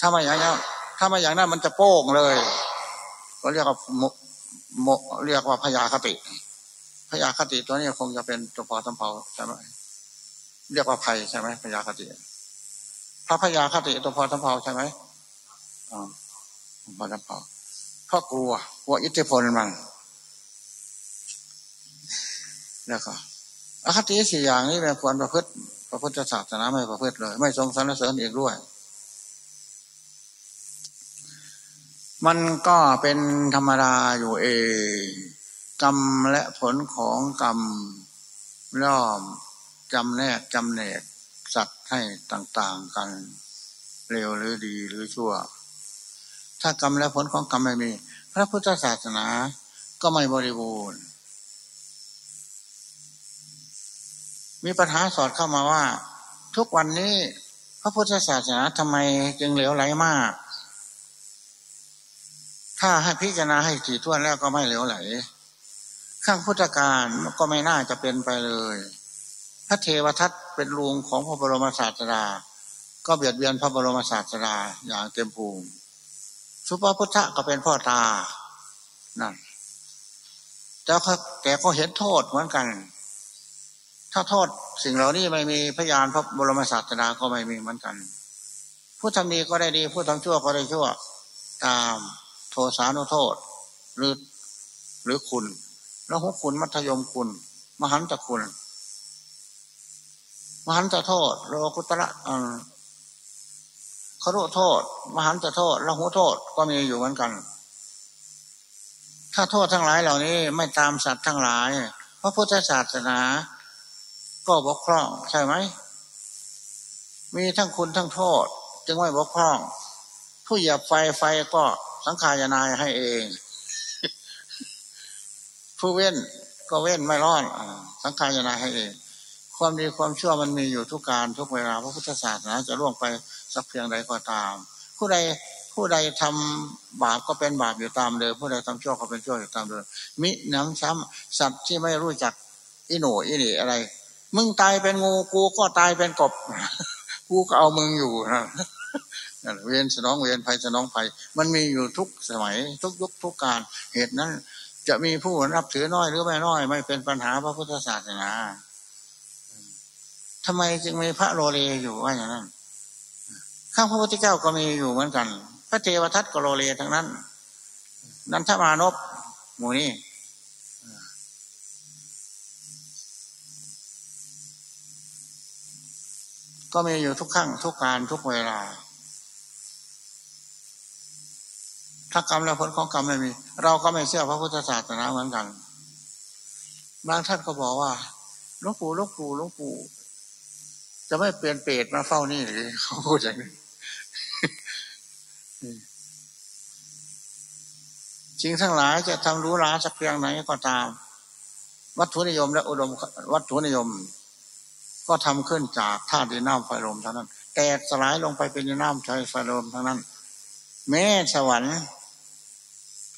Speaker 1: ถ้าไม่อย่างนั้นถ้าไม่อย่างนั้นมันจะโป้งเลย ก็เรียกว่าโมโมเรียกว่าพยาคติ พยาคติตัวนี้คงจะเป็นตัวพอตำเภาใช่ไหมเรียกว่าภัยใช่ไหมพยาคติพระพยาคติตัวพอตำเภาใช่ไหมอ๋อพอตำเภาเพราะกลัวกลัวอิทธิพลมันแล้วก็อคติสี่อย่างนี้เป็นควรประพฤติระพุทธศาสนาไม่ประพฤติเลย ไม่ทรงสรรเสริญอีกด้วย มันก็เป็นธรรมดาอยู่เอง กรรมและผลของกรรมย่อมจำแนกจำแนกสัตว์ให้ต่างๆกัน เร็วหรือดีหรือชั่ว ถ้ากรรมและผลของกรรมไม่มี พระพุทธศาสนาก็ไม่บริบูรณ์ มีปัญหาสอดเข้ามาว่า ทุกวันนี้พระพุทธศาสนาทำไมจึงเหลวไหลมาก ถ้าให้พิจารณาให้ถี่ถ้วนแล้วก็ไม่เหลวไหล ข้างพุทธการก็ไม่น่าจะเป็นไปเลย พระเทวทัตเป็นลุงของพระบรมศาสดา ก็เบียดเบียนพระบรมศาสดาอย่างเต็มภูมิสุภพุทธะก็เป็นพ่อตานั่นแต่แต่ก็เห็นโทษเหมือนกัน ถ้าโทษสิ่งเหล่านี้ไม่มีพยานพระบรมศาสดาก็ไม่มีเหมือนกัน ผู้ทำดีก็ได้ดี ผู้ทำชั่วก็ได้ชั่ว ตามโทสานุโทษหรือหรือคุณ ล้วหุคุณ มัธยมคุณ มหันตคุณ มหันตโทษโลกุตระคารุโทษ มหันตโทษละหุโทษก็มีอยู่เหมือนกัน ถ้าโทษทั้งหลายเหล่านี้ไม่ตามสัตว์ทั้งหลาย พระพุทธศาสนา ก็บกพร่องใช่ไหม มีทั้งคุณทั้งโทษ จึงไม่บกพร่อง ผู้เหยียบไฟไฟก็สังขารนายให้เอง ผู้เว้นก็เว้นไม่รอดสังขารนาให้เอง ความดีความชั่วมันมีอยู่ทุกการทุกเวลาพระพุทธศาสนาจะล่วงไปสักเพียงใดก็ตาม ผู้ใดผู้ใดทำบาปก็เป็นบาปอยู่ตามเดิมผู้ใดทำชั่วก็เป็นชั่วอยู่ตามเดิมมิน้ำซ้ำสัตว์ที่ไม่รู้จักอิโหนอินี่อะไร มึงตายเป็นงูกูก็ตายเป็นกบ กูก็เอามึงอยู่นะเวียนสนองเวียนภัยสนองภัย มันมีอยู่ทุกสมัย ทุกยุคทุกการเหตุนั้น จะมีผู้นับถือน้อยหรือไม่น้อย ไม่เป็นปัญหาพระพุทธศาสนาทำไมจึงมีพระโรเลอยู่ว่าอย่างนั้นข้างพระพุทธเจ้าก็มีอยู่เหมือนกัน พระเทวทัตก็โรเลทั้งนั้น นันทมานพหมู่นี้ก็มีอยู่ทุกขั้งทุกการทุกเวลา ถ้ากรรมและผลของกรรมไม่มี เราก็ไม่เชื่อพระพุทธศาสนาเหมือนกัน บางท่านก็บอกว่าหลวงปู่หลวงปู่หลวงปู่จะไม่เปลี่ยนเปรตมาเฝ้านี่หรือเขาพูดอย่างนี้จริงทั้งหลายจะทำรู้ราสักเพียงไหนก็ตาม วัตถุนิยมและอุดมวัตถุนิยม ก็ทำขึ้นจากธาตุดินน้ำไฟลมเท่านั้น แตกสลายลงไปเป็นดินน้ำไฟลมเท่านั้น แม้สวรรค์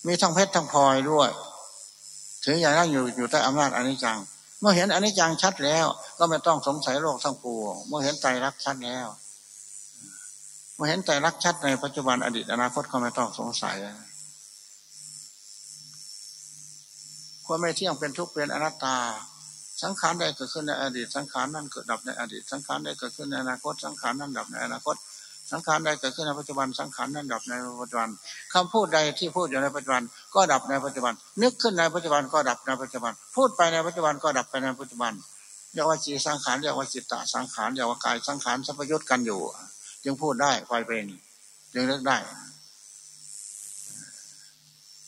Speaker 1: มีทั้งเพชรทั้งพลอยด้วยถืออย่างนั้นอยู่อยู่ใต้อำนาจอนิจจัง เมื่อเห็นอนิจจังชัดแล้ว ก็ไม่ต้องสงสัยโลกทั้งปวงเมื่อเห็นใจรักชัดแล้ว เมื่อเห็นใจรักชัดในปัจจุบันอดีตอนาคตก็ไม่ต้องสงสัยความไม่เที่ยงเป็นทุกข์เป็นอนัตตา สังขารใดเกิดขึ้นในอดีต สังขารนั้นเกิดดับในอดีต สังขารใดเกิดขึ้นในอนาคต สังขารนั้นดับในอนาคต สังขารใดเกิดขึ้นในปัจจุบันสังขารนั้นดับในปัจจุบันคำพูดใดที่พูดอยู่ในปัจจุบัน ก็ดับในปัจจุบัน นึกขึ้นในปัจจุบันก็ดับในปัจจุบัน พูดไปในปัจจุบันก็ดับไปในปัจจุบันเรียกว่าจีสังขารเรียกว่าจิตตสังขารเรียกว่ากายสังขารสัพยุตกันอยู่ จึงพูดได้ไฟเป็นจึงเลิกได้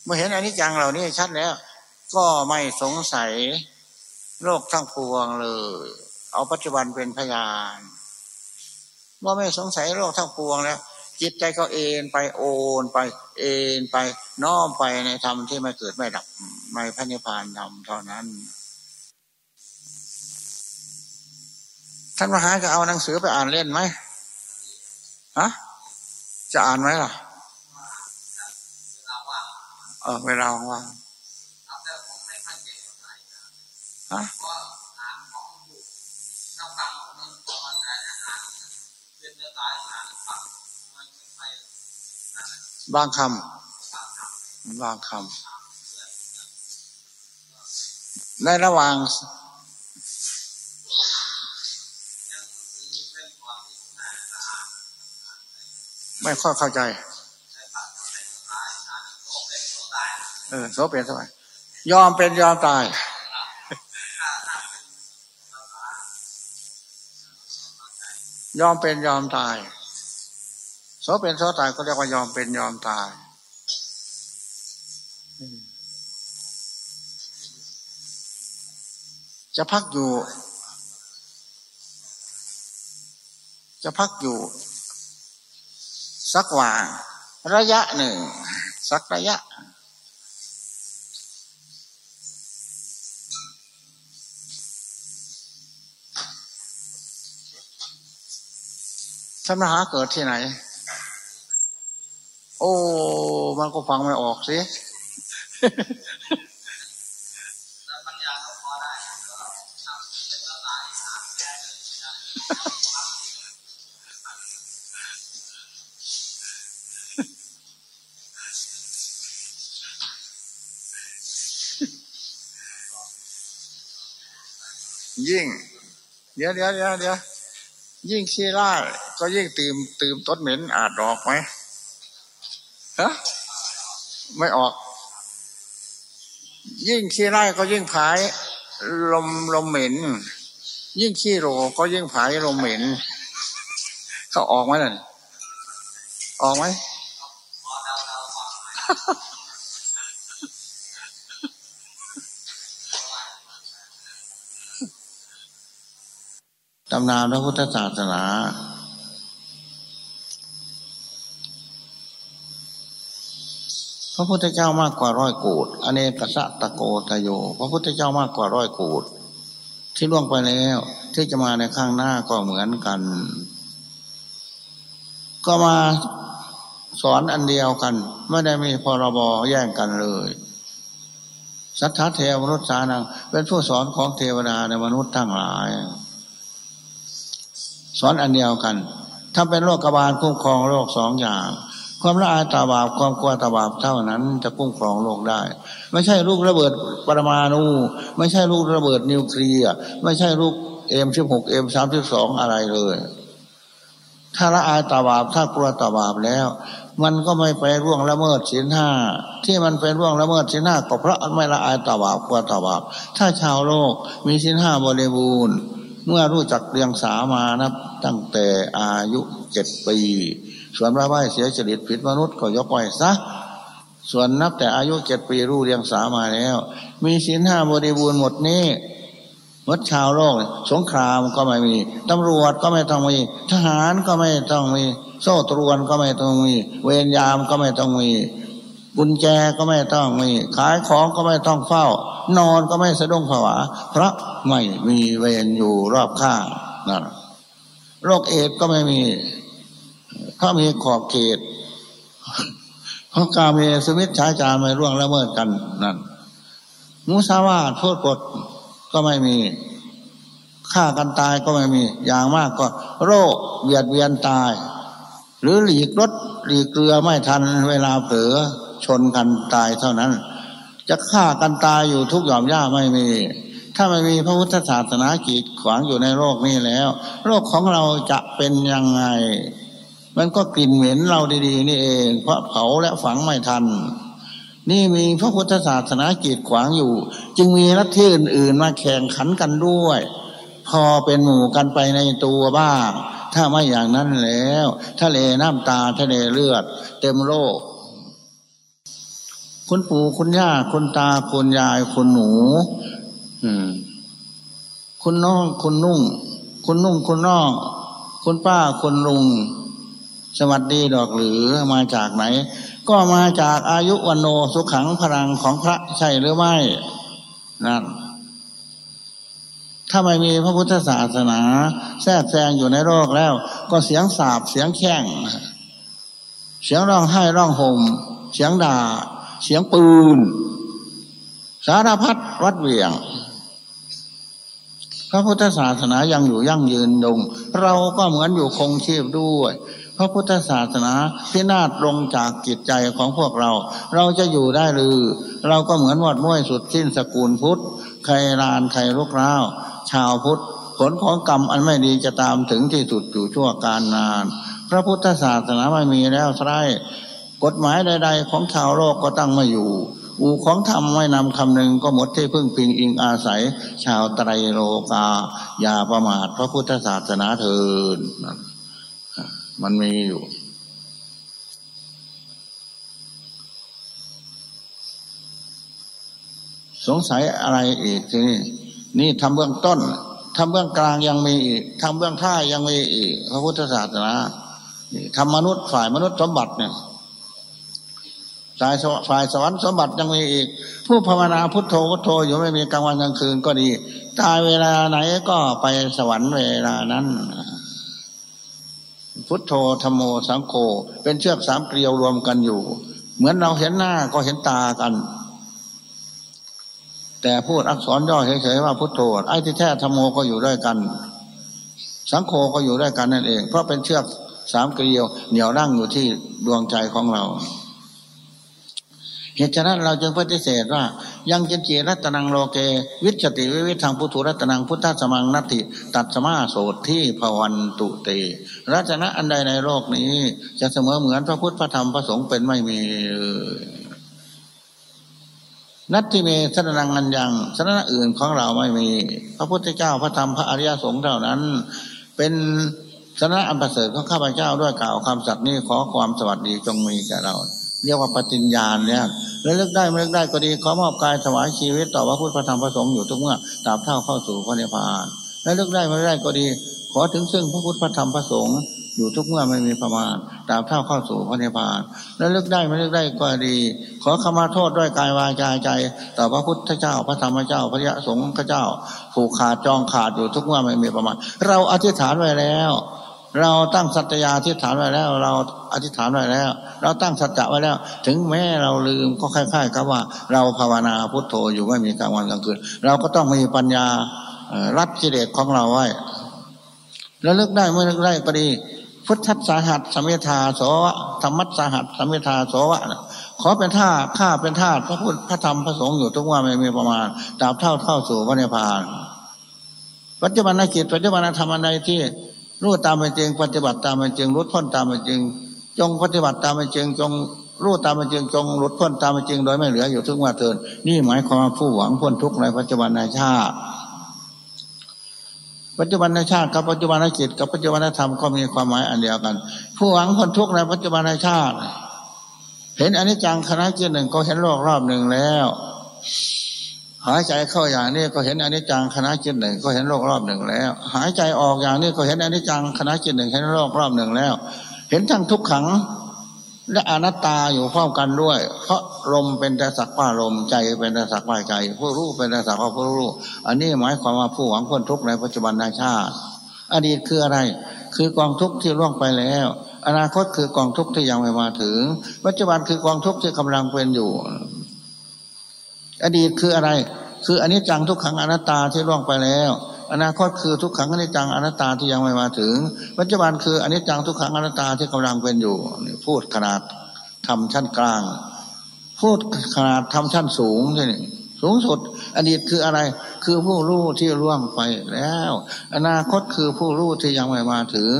Speaker 1: เมื่อเห็นอนิจจังเหล่านี้ชัดแล้ว ก็ไม่สงสัยโลกทั้งปวงเลย เอาปัจจุบันเป็นพยาน เมื่อไม่สงสัยโลกทั้งปวงแล้ว จิตใจก็เอ็นไปโอนไปเอ็นไปน้อมไปในธรรมที่ไม่เกิดไม่ดับไม่พระนิพพานธรรมเท่านั้นท่านมหาจะเอาหนังสือไปอ่านเล่นไหมฮะจะอ่านไหมล่ะ เออเวลาว่างฮะ บางคำบางคำในระหว่างไม่ค่อยเข้าใจ เออโสเป็นสมัยยอมเป็นยอมตาย ยอมเป็นยอมตาย โสเป็นโสตายก็เรียกว่ายอมเป็นยอมตายจะพักอยู่ จะพักอยู่ สักว่าระยะหนึ่ง สักระยะ ธรรมหาเกิดที่ไหน โอ้ มันก็ฟังไม่ออกสิยิ่ง เดี๋ยวเดี๋ยวเดี๋ยวเดี๋ยวยิ่งขี้ร่าก็ยิ่งตื่มตื่มต้นเหม็นอาจดอกไหม ฮะไม่ออก ยิ่งขี้ไร่ก็ยิ่งผายลมลมเหม็น ยิ่งขี้โรก็ยิ่งผายลมเหม็นเขาออกไหมล่ะออกไหมตำนานพระพุทธศาสนา ระพุทธเจ้ามากกว่าร้อยโกดอเนกสะตะโกตโย พระพุทธเจ้ามากกว่าร้อยโกดที่ล่วงไปแล้ว ที่จะมาในข้างหน้าก็เหมือนกัน ก็มาสอนอันเดียวกัน ไม่ได้มีพรบแย่งกันเลย สัทธาเทวมนุษย์สานังเป็นผู้สอนของเทวดาในมนุษย์ทั้งหลาย สอนอันเดียวกัน ถ้าเป็นโรคกบาลคุ้มครองโรคสองอย่าง ความละอายตาบาปความกลัวตาบาปเท่านั้นจะคุ้มครองโลกได้ ไม่ใช่ลูกระเบิดปรมาณูไม่ใช่ลูกระเบิดนิวเคลียร์ไม่ใช่ลูกเอ็มสิบหกเอ็มสามสิบสองอะไรเลย ถ้าละอายตาบาปถ้ากลัวตาบาปแล้ว มันก็ไม่ไปร่วงละเมิดศีลห้าที่มันเป็นร่วงละเมิดศีลห้าก็เพราะไม่ละอายตาบาปกลัวตาบาปถ้าชาวโลกมีศีลห้าบริบูรณ์ เมื่อรู้จักเรียงสามานับตั้งแต่อายุเจ็ดปี ส่วนพระไว้เสียจริตผิดมนุษย์ก็ยกไว้ซะส่วนนับแต่อายุเจ็ดปีรู้เรียงสามาแล้ว มีศีลห้าบริบูรณ์หมดนี้มดชาวโลก สงครามก็ไม่มี ตำรวจก็ไม่ต้องมี ทหารก็ไม่ต้องมี โซ่ตรวนก็ไม่ต้องมี เวรยามก็ไม่ต้องมีกุญแจก็ไม่ต้องมี ขายของก็ไม่ต้องเฝ้า นอนก็ไม่สะดุ้งผวา เพราะไม่มีเวรอยู่รอบข้างนั่นโรคเอดก็ไม่มี ถ้ามีขอบเขต เพราะการมีสมิทชาจารไม่ร่วงละเมิดกันนั่น มุสาวาทโทษกฎก็ไม่มีฆ่ากันตายก็ไม่มี อย่างมากก็ โรคเบียดเบียนตาย หรือหลีกรถหลีกเกลือไม่ทันเวลาเผลอชนกันตายเท่านั้น จะฆ่ากันตายอยู่ทุกหย่อมย่าไม่มี ถ้าไม่มีพระพุทธศาสนากีดขวางอยู่ในโลกนี้แล้ว โลกของเราจะเป็นยังไง มันก็กลิ่นเหม็นเราดีๆ นี่เอง เพราะเผาและฝังไม่ทัน นี่มีพระพุทธศาสนากีดขวางอยู่ จึงมีรัฐที่อื่น ๆ มาแข่งขันกันด้วย พอเป็นหมู่กันไปในตัวบ้าง ถ้าไม่อย่างนั้นแล้วทะเลน้ำตาทะเลเลือด เต็มโลก คุณปู่คุณย่าคุณตาคุณยายคุณหนู อืม คุณน้องคุณนุ่ง คุณนุ่งคุณน้องคุณป้าคุณลุง สวัสดีดอกหรือมาจากไหน ก็มาจากอายุวันโนสุขังพลังของพระใช่หรือไม่นั่นถ้าไม่มีพระพุทธศาสนา แทรกแซงอยู่ในโลกแล้ว ก็เสียงสาบเสียงแข้งเสียงร้องไห้ร้องห่ม เสียงด่า เสียงปืน สารพัดวัดเวียง พระพุทธศาสนายังอยู่ยั่งยืนยงเราก็เหมือนอยู่คงชีพด้วย พระพุทธศาสนาพินาศลงจากจิตใจของพวกเรา เราจะอยู่ได้หรือ เราก็เหมือนวอดม้วยสุดสิ้นสกุลพุทธใครลานใครลุกร้าวชาวพุทธผลของกรรมอันไม่ดีจะตามถึงที่สุดอยู่ชั่วการนาน พระพุทธศาสนาไม่มีแล้วใช่กฎหมายใด ๆ ของชาวโลกก็ตั้งม่อยู่ อูของธรรมไม่นำคำหนึ่งก็หมดที่พึ่งพิงอิงอาศัย ชาวไตรโลกา อย่าประมาทพระพุทธศาสนาเถิด มันมีอยู่ สงสัยอะไรอีกทีนี้นี่ทำเบื้องต้นทำเบื้องกลางยังมีอีกทำเบื้องท้ายยังมีอีกพระพุทธศาสนาทำมนุษย์ฝ่ายมนุษย์สมบัติเนี่ยฝ่ายฝ่ายสวรรค์สมบัติยังมีอีก ผู้ภาวนาพุทโธพุทโธอยู่ไม่มีกลางวันกลางคืนก็ดี ตายเวลาไหนก็ไปสวรรค์เวลานั้น พุทโธธรรมโมสังโฆเป็นเชือกสามเกลียวรวมกันอยู่ เหมือนเราเห็นหน้าก็เห็นตากัน แต่พูดอักษรย่อเฉยๆว่าพุทโธไอ้ที่แท้ธรรมโมก็อยู่ด้วยกัน สังโฆก็อยู่ด้วยกันนั่นเอง เพราะเป็นเชือกสามเกลียวเหนี่ยวนั่งอยู่ที่ดวงใจของเรา เหตุฉะนั้นเราจึงปฏิเสธว่า ยังจินจีรัตนังโลเก วิจติวิวิทางพุทธุรัตนังพุทธสมังนัตติตัดสมาโสดที่ภวันตุเตรัตนะอันใดในโลกนี้ จะเสมอเหมือนพระพุทธพระธรรมพระสงฆ์เป็นไม่มีนัตติเมสนังอันยังสนอื่นของเราไม่มี พระพุทธเจ้าพระธรรมพระอริยสงฆ์เท่านั้น เป็นสนะอันประเสริฐของข้าพเจ้าด้วยกล่าวคำสัตย์นี้ขอความสวัสดีจงมีแก่เรา เรียกว่าปฏิญญาณเนี่ยแล้วเลิกได้ไม่เลิกได้ก็ดีขอมอบกายถวายชีวิตต่อพระพุทธพระธรรมพระสงฆ์อยู่ทุกเมื่อตราบเท่าเข้าสู่พระนิพพาน แล้วเลิกได้ไม่ได้ก็ดี ขอถึงซึ่งพระพุทธพระธรรมพระสงฆ์อยู่ทุกเมื่อไม่มีประมาณตามเท่าเข้าสู่พระนิพพาน แล้วเลึกได้ไม่เลึกได้ก็ดี ขอขมาโทษด้วยกายวาจาใจ ต่อพระพุทธเจ้าพระธรรมเจ้าพระยะสงฆ์เจ้าผูกขาดจองขาดอยู่ทุกเมื่อไม่มีประมาณ เราอธิษฐานไว้แล้ว เราตั้งสัตยาอธิษฐานไว้แล้ว เราอธิษฐานไว้แล้ว เราตั้งสัจจะไว้แล้ว ถึงแม้เราลืมก็คล้ายๆกับว่า เราภาวนาพุทโธอยู่ไม่มีกลางวันกลางคืนเราก็ต้องมีปัญญารัดกิเลสของเราไว้แล้วเลึกได้ไม่ลึกได้ก็ดี พุทธัสาหัสสมิทาโสวะธรรมัสาหัสสมิทาโสวะขอเป็นท่าข้าเป็นท่าพระพุทธพระธรรมพระสงฆ์อยู่ทุกว่าไม่มีประมาณตราบเท่าเข้าสู่พระนิพพานปัจจุบันนกิจปัจจุบันธรรมอันใดที่ รู้ตามเป็นจริงปฏิบัติตามเป็นจริงรู้พ้นตามเป็นจริง จงปฏิบัติตามเป็นจริงจงรู้ตามเป็นจริงจงรู้พ้นตามเป็นจริงโดยไม่เหลืออยู่ทุกว่าเถินนี่หมายความผู้หวังพ้นทุกข์ในปัจจุบันในชาติปัจจุบันในชาติกับปัจจุบันในจิตกับปัจจุบันธรรมก็มีความหมายอันเดียวกัน ผู้หวังพ้นทุกข์ในปัจจุบันในชาติ เห็นอนิจจังคณะจิตหนึ่งก็เห็นโลกรอบหนึ่งแล้ว หายใจเข้าอย่างนี้ก็เห็นอนิจจังคณะจิตหนึ่งก็เห็นโลกรอบหนึ่งแล้ว หายใจออกอย่างนี้ก็เห็นอนิจจังคณะจิตหนึ่งเห็นโลกรอบหนึ่งแล้ว เห็นทั้งทุกขังและอนัตตาอยู่พร้อมกันด้วย เพราะลมเป็นแต่สักว่าลมใจเป็นแต่สักว่าใจ ผู้รู้เป็นแต่สักว่าผู้รู้ อันนี้หมายความว่าผู้หวังพ้นทุกข์ในปัจจุบันในชาติ อดีตคืออะไร คือกองทุกข์ที่ล่วงไปแล้ว อนาคตคือกองทุกข์ที่ยังไม่มาถึง ปัจจุบันคือกองทุกข์ที่กำลังเป็นอยู่ อดีตคืออะไร คืออันนี้จังทุกขังอนัตตาที่ล่วงไปแล้ว อนาคตคือทุกขังอนิจจังอนัตตาที่ยังไม่มาถึง ปัจจุบันคืออนิจจังทุกขังอนัตตาที่กำลังเป็นอยู่พูดขนาดทำชั้นกลาง พูดขนาดทำชั้นสูงนี่สูงสุด อดีตคืออะไร คือผู้รู้ที่ร่วงไปแล้ว อนาคตคือผู้รู้ที่ยังไม่มาถึง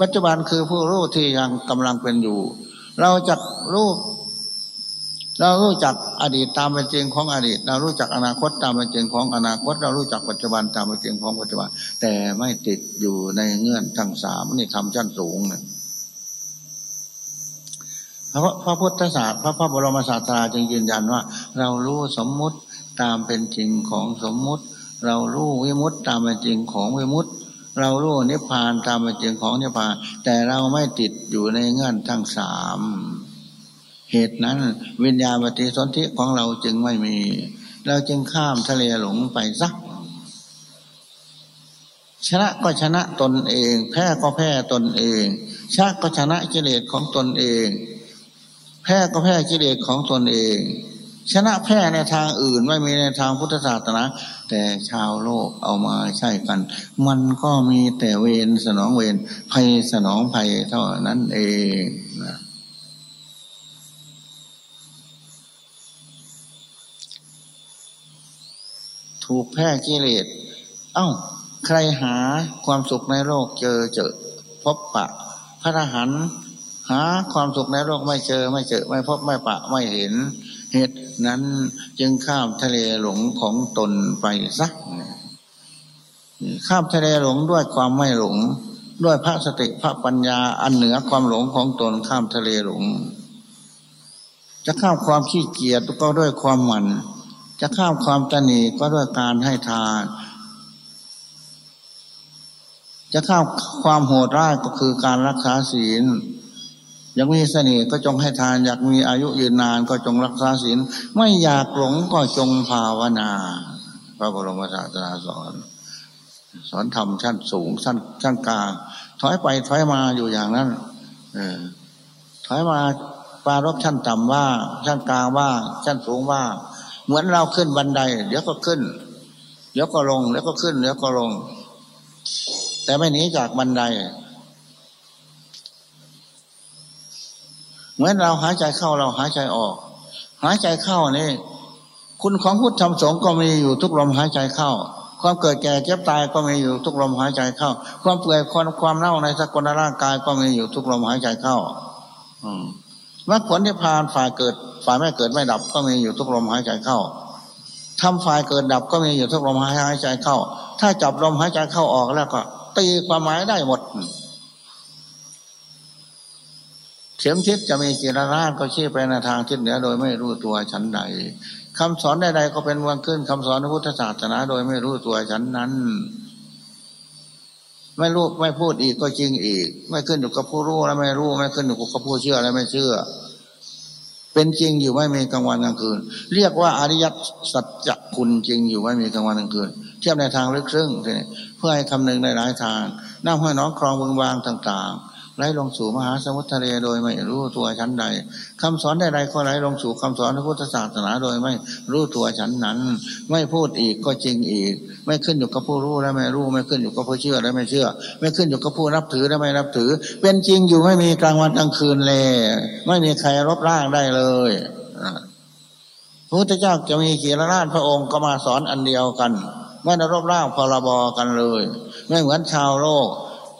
Speaker 1: ปัจจุบันคือผู้รู้ที่ยังกำลังเป็นอยู่ เราจะรู้ เรารู้จักอดีตตามเป็นจริงของอดีต เรารู้จักอนาคตตามเป็นจริงของอนาคต เรารู้จักปัจจุบันตามเป็นจริงของปัจจุบัน แต่ไม่ติดอยู่ในเงื่อนทั้งสามนี่ทำชั้นสูงนะพระพระพุทธศาสตร์พระพระบรมศาสดาจึงยืนยันว่า เรารู้สมมุติตามเป็นจริงของสมมุติ เรารู้วิมุตตามเป็นจริงของวิมุตเรารู้นิพพานตามเป็นจริงของนิพพาน แต่เราไม่ติดอยู่ในเงื่อนทั้งสาม เหตุนั้น วิญญาณปฏิสนธิของเราจึงไม่มี เราจึงข้ามทะเลหลงไปสักชนะก็ชนะตนเอง แพ้ก็แพ้ตนเองชนะก็ชนะกิเลสของตนเอง แพ้ก็แพ้กิเลสของตนเอง ชนะแพ้ในทางอื่นไม่มีในทางพุทธศาสนา แต่ชาวโลกเอามาใช่กัน มันก็มีแต่เวรสนองเวรภัยสนองภัยเท่านั้นเองนะ ถูกแพ้กิเลส เอ้า ใครหาความสุขในโลกเจอเจอ พบปะ พระทหารหาความสุขในโลกไม่เจอไม่เจอ ไม่พบไม่ปะไม่เห็น เหตุนั้นจึงข้ามทะเลหลงของตนไปสักข้ามทะเลหลงด้วยความไม่หลง ด้วยพระสติพระปัญญาอันเหนือความหลงของตนข้ามทะเลหลง จะข้ามความขี้เกียจก็ด้วยความหมัน จะข้ามความตนีก็ด้วยการให้ทาน จะข้ามความโหดร้ายก็คือการรักษาศีลอยากมีเสน่ห์ก็จงให้ทาน อยากมีอายุยืนนานก็จงรักษาศีลไม่อยากหลงก็จงภาวนา พระบรมศาสดาสอน สอนธรรมชั้นสูงชั้นชั้นกลางถอยไปถอยมาอยู่อย่างนั้น เออถอยมาปารบชั้นต่ำว่า ชั้นกลางว่า ชั้นสูงว่า เหมือนเราขึ้นบันได เดี๋ยวก็ขึ้น เดี๋ยวก็ลง เดี๋ยวก็ขึ้น เดี๋ยวก็ลง แต่ไม่หนีจากบันได เหมือนเราหายใจเข้าเราหายใจออก หายใจเข้านี่ คุณของพุทธธรรมสงฆ์ก็มีอยู่ทุกลมหายใจเข้าความเกิดแก่เก็บตายก็มีอยู่ทุกลมหายใจเข้า ความเปื่อยความความเน่าในสกุลร่างกายก็มีอยู่ทุกลมหายใจเข้า อืม มรรคผลที่พานฝ่ายเกิด ฝ่ายไม่เกิดไม่ดับก็มีอยู่ทุกลมหายใจเข้าทำฝ่ายเกิดดับก็มีอยู่ทุกลมหายใจเข้า ถ้าจับลมหายใจเข้าออกแล้วก็ตีความหมายได้หมด เข็มทิศจะมีกีรราชก็ชี้ไปในทางทิศเหนือโดยไม่รู้ตัวฉันใดคำสอนใดๆก็เป็นวันขึ้นคำสอนพระพุทธศาสนาโดยไม่รู้ตัวฉันนั้น ไม่รู้ไม่พูดอีกก็จริงอีก ไม่ขึ้นอยู่กับผู้รู้และไม่รู้ ไม่ขึ้นอยู่กับผู้เชื่อและไม่เชื่อ เป็นจริงอยู่ไม่มีกลางวันกลางคืน เรียกว่าอริยสัจคุณจริงอยู่ไม่มีกลางวันกลางคืน เทียบในทางลึกซึ้งเพื่อให้คำนึงในหลายทางน้ำห้อยน้องคลองบึงบางต่าง ไหลลงสู่มหาสมุทรทะเลโดยไม่รู้ตัวชั้นใดคำสอนใดๆก็ไหลลงสู่คำสอนพระพุทธศาสนาโดยไม่รู้ตัวชั้นนั้น ไม่พูดอีกก็จริงอีก ไม่ขึ้นอยู่กับผู้รู้และไม่รู้ ไม่ขึ้นอยู่กับผู้เชื่อและไม่เชื่อ ไม่ขึ้นอยู่กับผู้นับถือและไม่นับถือ เป็นจริงอยู่ไม่มีกลางวันกลางคืนเลย ไม่มีใครรบร่างได้เลยพระพุทธเจ้าจะมีขีรนาถพระองค์ก็มาสอนอันเดียวกัน ไม่ได้รบร่างพรบกันเลย ไม่เหมือนชาวโลก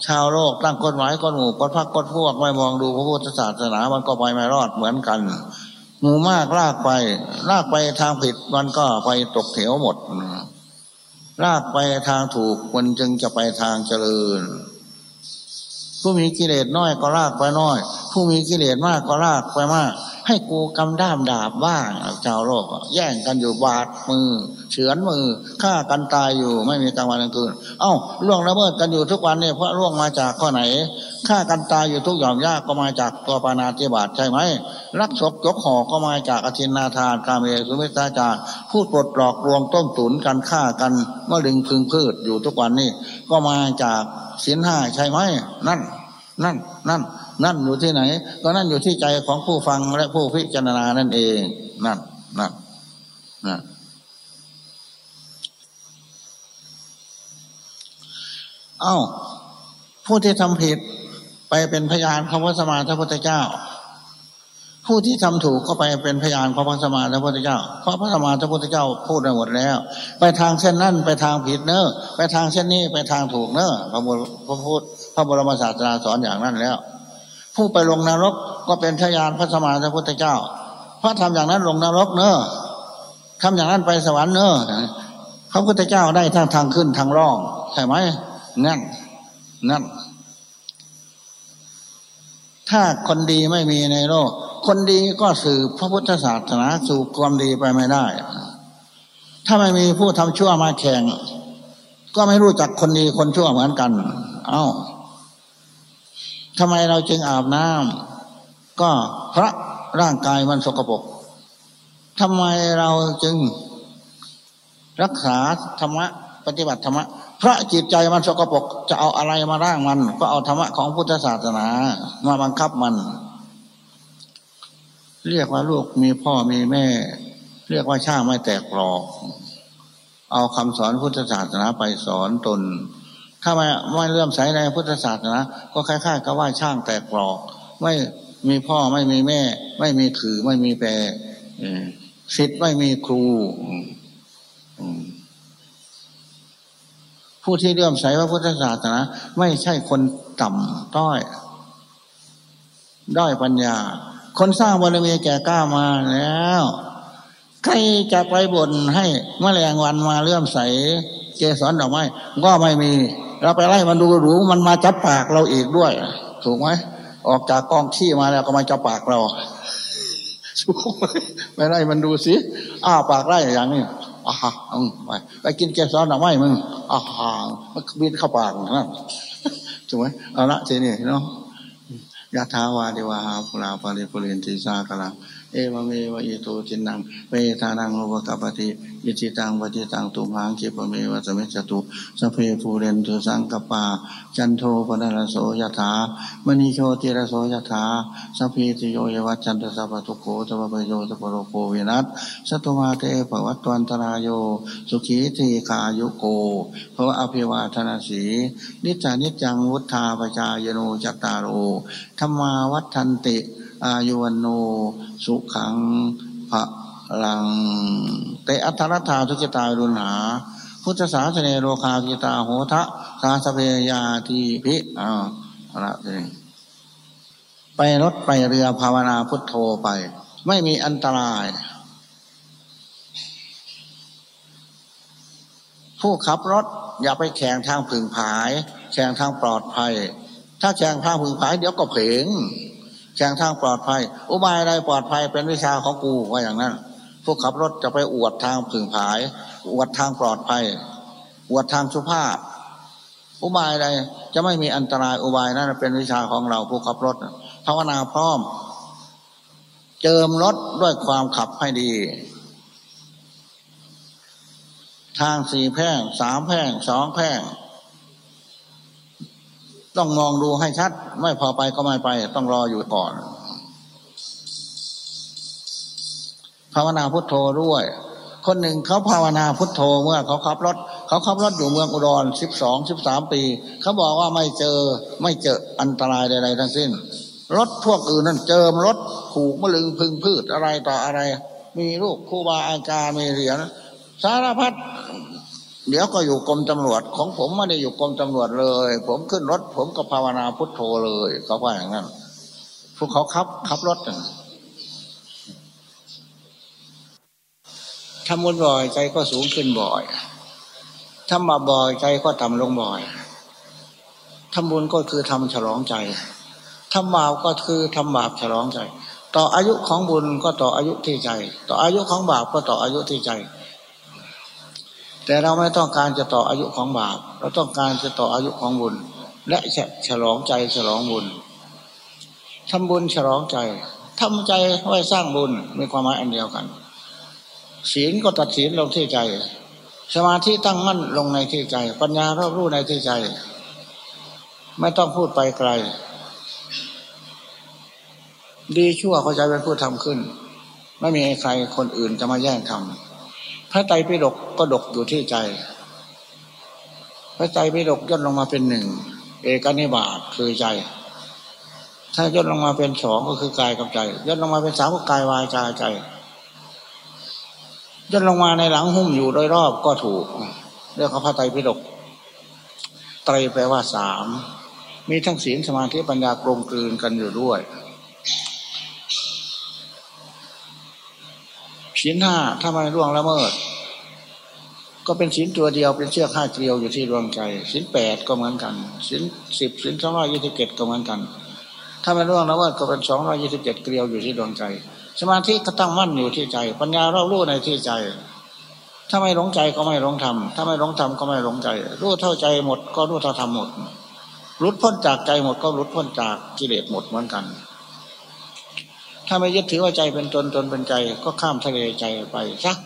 Speaker 1: ชาวโลกตั้งกฎหมายกฎหมู่กฎพักกฎพวกไม่มองดูพระพุทธศาสนามันก็ไปไม่รอดเหมือนกันหมู่มากลากไป ลากไปทางผิดมันก็ไปตกเหวหมด ลากไปทางถูกมันจึงจะไปทางเจริญ ผู้มีกิเลสน้อยก็ลากไปน้อย ผู้มีกิเลสมากก็ลากไปมาก ให้กูกำด้ามดาบบ้างชาวโลกแย่งกันอยู่บาดมือ เฉือนมือฆ่ากันตายอยู่ไม่มีกลางวันกลางคืน เอ้าล่วงละเมิดกันอยู่ทุกวันเนี่ยเพราะล่วงมาจากข้อไหนฆ่ากันตายอยู่ทุกหย่อมยากก็มาจากตัวปานาติบาตใช่ไหมรักศพยกห่อก็มาจากอธินาทานกาเมสุมิตาจารพูดปลดปลอกลวงต้มตุนกันฆ่ากันเมื่อดึงพึงพืชอยู่ทุกวันนี้ก็มาจากศีลห้าใช่ไหมนั่น นั่นนั่น นั่นอยู่ที่ไหน ก็นั่นอยู่ที่ใจของผู้ฟังและผู้พิจารณานั่นเอง นั่นนั่นนั่นเอ้า ผู้ที่ทำผิดไปเป็นพยานของพระสมานพระพุทธเจ้า ผู้ที่ทำถูกก็ไปเป็นพยานของพระสมมาสัมพุทธเจ้า เพราะพระสมมาสัมพุทธเจ้าพูดไปหมดแล้ว ไปทางเส้นนั่นไปทางผิดเนอะไปทางเส้นนี้ไปทางถูกเนอะพระบุพระพุทธพระบรมศาสดาสอนอย่างนั้นแล้ว ผู้ไปลงนรกก็เป็นพยานพระสมมาสัมพุทธเจ้า เพราะทำอย่างนั้นลงนรกเนอะทำอย่างนั้นไปสวรรค์เนอะพระพุทธเจ้าได้ทั้งทางขึ้นทางร่องใช่ไหมนั่นนั่นถ้าคนดีไม่มีในโลก คนดีก็สืบพระพุทธศาสนาสู่ความดีไปไม่ได้ ถ้าไม่มีผู้ทำชั่วมาแข่ง ก็ไม่รู้จักคนดีคนชั่วเหมือนกัน เอา้า ทำไมเราจึงอาบน้ำก็เพราะร่างกายมันสกปรกทำไมเราจึงรักษาธรรมะปฏิบัติธรรมะพระจิตใจมันสกปรกจะเอาอะไรมาร่างมัน ก็เอาธรรมะของพุทธศาสนา มาบังคับมัน เรียกว่าลูกมีพ่อมีแม่ เรียกว่าช่างไม่แตกปลอก เอาคำสอนพุทธศาสนาไปสอนตน ถ้าไม่ไม่เลื่อมใสในพุทธศาสนาก็คล้ายๆกับว่าช่างแตกปลอก ไม่มีพ่อไม่มีแม่ ไม่มีถือไม่มีแปรสิทธิ์ไม่มีครูผู้ที่เลื่อมใสพระพุทธศาสนาไม่ใช่คนต่ำต้อย ด้อยปัญญา คนสร้างบารมีแก่กล้ามาแล้วใครจะไปบ่นให้มแมลงวันมาเลื่อมใสเกสรดอกไม้ก็ไม่มี เราไปไล่มันดูหรูมันมาจับปากเราอีกด้วย ถูกไหมออกจากกองขี้มาแล้วก็มาจับปากเราสุขไปไล่มันดูสิอ้าปากไล่อย่างนี้อาฮะไปไปกินแกงซ้อนหน่อไม้มึงอาฮะมันบินเข้าปากนะถูกไหมเอาละทีนี้เนาะยะถาวาเดวาภุลาปาริปุเรนติสากลัง เอวเมวะอิโตจินังเวทานังโลภกปติอิจิตังปฏิตังตุมหังคิปเมวะสมิจตุสเพภูเรนตุสังกปา จันโทปนรโสยถามณีโชติรโสยถาสพีติโยยวัจันตสัพทุโกสัพพโยสัพโรโกวินัสสตุมาเตภวัตวันตรายโย สุขีทีกายุโกภวะอภิวาทนาสี นิจานิจังวุฒาปจายโนจัตตารโอธรรมาวัฒนติ อายุวันโน สุขังพระลังเตอัตรธาทุกิตารุณหา พุทธศาสนาโลคากิตาโหทะสาสเปยาทีพิอ่าละเลยไปรถไปเรือภาวนาพุทโธไป ไม่มีอันตราย ผู้ขับรถอย่าไปแข่งทางผึ่งผาย แข่งทางปลอดภัย ถ้าแข่งทางผึ่งผายเดี๋ยวก็เผง แข่งทางปลอดภัย อุบายอะไรปลอดภัยเป็นวิชาของกูว่าอย่างนั้น พวกขับรถจะไปอวดทางผึ่งผาย อวดทางปลอดภัย อวดทางสุภาพ อุบายใดจะไม่มีอันตรายอุบายนั้นเป็นวิชาของเราผู้ขับรถภาวนาพร้อม เจิมรถด้วยความขับให้ดี ทางสี่แพ่งสามแพ่งสองแพ่ง ต้องมองดูให้ชัด ไม่พอไปก็ไม่ไป ต้องรออยู่ก่อนภาวนาพุทโธด้วย คนหนึ่งเขาภาวนาพุทโธเมื่อเขาขับรถ เขาขับรถอยู่เมืองอุดรสิบสองสิบสามปี เขาบอกว่าไม่เจอไม่เจออันตรายใดๆทั้งสิ้น รถพวกอื่นนั่นเจอรถผูกมะลึงพึงพืชอะไรต่ออะไร มีลูกครูบาอาจารย์มีเหรียญสารพัด เดี๋ยวก็อยู่กรมตำรวจ ของผมไม่ได้อยู่กรมตำรวจเลย ผมขึ้นรถ ผมก็ภาวนาพุทโธเลยเขาว่าอย่างนั้นพวกเขาขับขับรถทำบุญบ่อยใจก็สูงขึ้นบ่อยทำบาบ่อยใจก็ต่ำลงบ่อยทำบุญก็คือทำฉลองใจทำบาปก็คือทำบาปฉลองใจ ต่ออายุของบุญก็ต่ออายุที่ใจ ต่ออายุของบาปก็ต่ออายุที่ใจ แต่เราไม่ต้องการจะต่ออายุของบาป เราต้องการจะต่ออายุของบุญ และฉลองใจฉลองบุญทำบุญฉลองใจทำใจไว้สร้างบุญมีความหมายอันเดียวกัน ศีลก็ตัดศีลลงที่ใจ สมาธิตั้งมั่นลงในที่ใจ ปัญญารอบรู้ในที่ใจ ไม่ต้องพูดไปไกล ดีชั่วเขาใจเป็นผู้ทำขึ้น ไม่มีใครคนอื่นจะมาแย่งทำ ระไตรปิฎกก็ดกอยู่ที่ใจ พระไตรปิฎกย่นลงมาเป็นหนึ่งเอกนิบาตคือใจ ถ้าย่นลงมาเป็นสองก็คือกายกับใจ ย่นลงมาเป็นสามก็กายวายใจใจ ย่นลงมาในหลังหุ้มอยู่โดยรอบก็ถูก เรียกว่าพระไตรปิฎกไตรแปลว่าสามมีทั้งศีลสมาธิปัญญากลมกลืนกันอยู่ด้วย ศีลห้าถ้าไม่ร่วงละเมิด ก็เป็นศีลตัวเดียวเป็นเชือกห้าเกลียวอยู่ที่ดวงใจศีลแปดก็เหมือนกันศีลสิบศีลสองร้อยยี่สิบเจ็ดก็เหมือนกัน ถ้าไม่ร่วงละเมิดก็เป็นสองร้อยยี่สิบเจ็ดเกลียวอยู่ที่ดวงใจ สมาธิก็ตั้งมั่นอยู่ที่ใจ ปัญญารอบรู้ในที่ใจ ถ้าไม่หลงใจก็ไม่หลงธรรมถ้าไม่หลงธรรมก็ไม่หลงใจ รู้เท่าใจหมดก็รู้เท่าธรรมหมดรุดพ้นจากใจหมดก็รุดพ้นจากกิเลสหมดเหมือนกัน ถ้าไม่ยึดถือว่าใจเป็นตนตนเป็นใจ ก็ข้ามทะเลใจไปสัก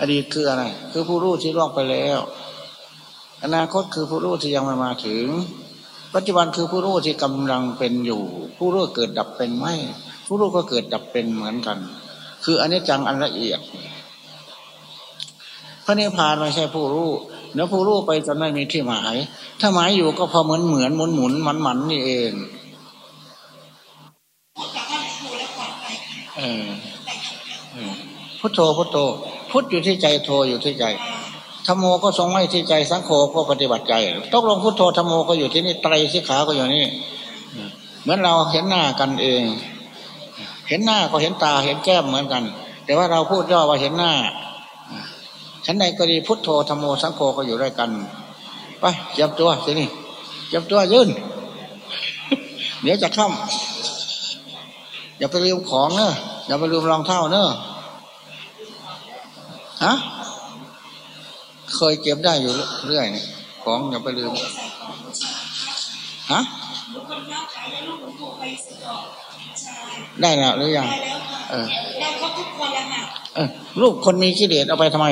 Speaker 1: อดีตคืออะไร คือผู้รู้ที่ล่วงไปแล้ว อนาคตคือผู้รู้ที่ยังไม่มาถึง ปัจจุบันคือผู้รู้ที่กำลังเป็นอยู่ ผู้รู้เกิดดับเป็นไม่ ผู้รู้ก็เกิดดับเป็นเหมือนกัน คืออันนี้จังอันละเอียด พระนิพพานไม่ใช่ผู้รู้เนื้อผู้รู้ไปจนไม่มีที่หมาย ถ้าหมายอยู่ก็พอเหมือนเหมือนหมุนหมุนมันมันนี่เองเออ พุทโธพุทโธ พุทอยู่ที่ใจโธอยู่ที่ใจธรรมโมก็ทรงไว้ที่ใจสังโฆก็ปฏิบัติใจตกลงพุทโธธรรมโมก็อยู่ที่นี่ไตรสิขาก็อยู่นี่เหมือนเราเห็นหน้ากันเอง เห็นหน้าก็เห็นตาเห็นแก้มเหมือนกัน แต่ว่าเราพูดย่อว่าเห็นหน้าฉันในกรณีพุทโธธรรมโมสังโฆก็อยู่ด้วยกันไปจับตัวสินี่จับตัวยืนเดี๋ยวจะค่ำ อย่าไปลืมของเนอะอย่าไปลืมรองเท้าเนอะฮะเคยเก็บได้อยู่เรื่อยนี่ของอย่าไปลืมฮะได้แล้วหรือยังเออได้ครบทุกคนแล้วค่ะลูกคนมีกิเลสเอาไปทำไม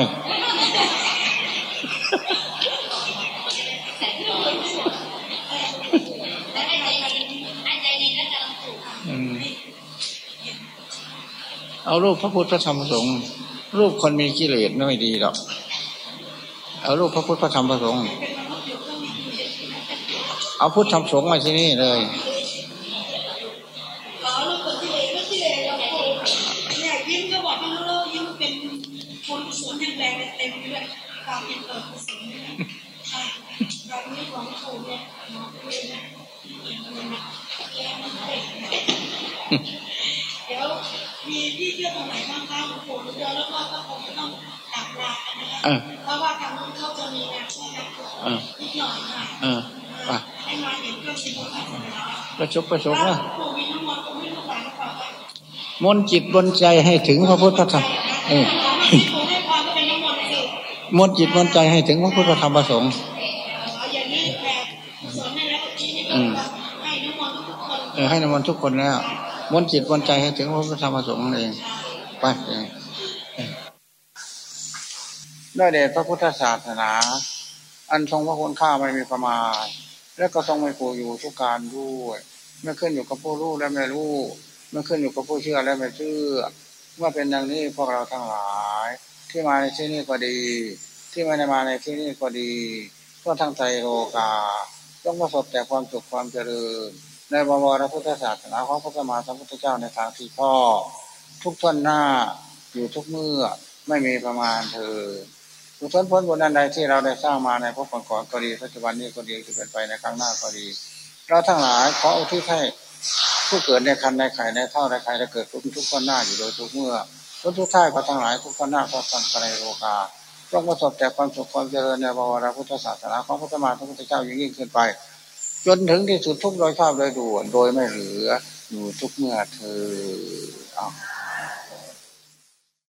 Speaker 1: เอารูปพระพุทธพระธรรมพระสงฆ์รูปคนมีกิเลสไม่ดีหรอก เอารูปพระพุทธพระธรรมพระสงฆ์เอาพุทธธรรมสงฆ์มาที่นี่เลย
Speaker 2: มี ที่เที่ยวตรงไหนบ้างคะหลวงปู่เดียวแล้วก็ก็คงต้องกลับลากันนะคะเพราะว่าทางนู้นเขาจะมีงานช่วยกันนิดหน่อยค่ะให้มาเห็นเครื่องชิมศาสนา
Speaker 1: ประชบประชบนะมนจิตบนใจให้ถึงพระพุทธธรรมมนจิตมนใจให้ถึงพระพุทธธรรมประสงค์ให้น้ำมันทุกคนแล้ว มนจิตวนใจให้ถึงพระพุทธธรรมสงฆ์เองไปได้เดชพระพุทธศาสนา อันทรงพระคุณค่าไม่มีประมาณ และก็ทรงไม่ผูอยู่ทุกการด้วยไม่ขึ้นอยู่กับผู้รู้และไม่รู้ไม่ขึ้นอยู่กับผู้เชื่อและไม่เชื่อเมื่อเป็นดังนี้พวกเราทั้งหลาย ที่มาในที่นี้ก็ดี ที่ไม่ได้มาในที่นี้ก็ดีก็ทั้งใจโลกาต้องประสบแต่ความสุขความเจริญ ในบวรพุทธศาสนาของพระสมมาสัมพุทธเจ้าในทางที่พ่อทุกท่านหน้าอยู่ทุกเมื่อไม่มีประมาณเธอทุกท่านพ้นบนนันใดที่เราได้สร้างมาในพบก่อนก็ดีปัจจุบันนี้ก็ดีจะเป็นไปในครั้งหน้าก็ดี เราทั้งหลายขออุทิศให้ผู้เกิดในคันในไข่ในเท่าในไข่จะเกิดทุกทุกคนหน้าอยู่โดยทุกเมื่อทุกทุกท่ายก็ทั้งหลายทุกคนหน้าก็ทั้งในโลกาต้องประสบแต่ความสุขความเจริญในบวรพุทธศาสนาของพระสมมาสัมพุทธเจ้ายิ่งยิ่งขึ้นไป จนถึงที่สุดทุกโดยชอบโดยด่วนโดยไม่เหลืออยู่ทุกเมื่อเธอเอา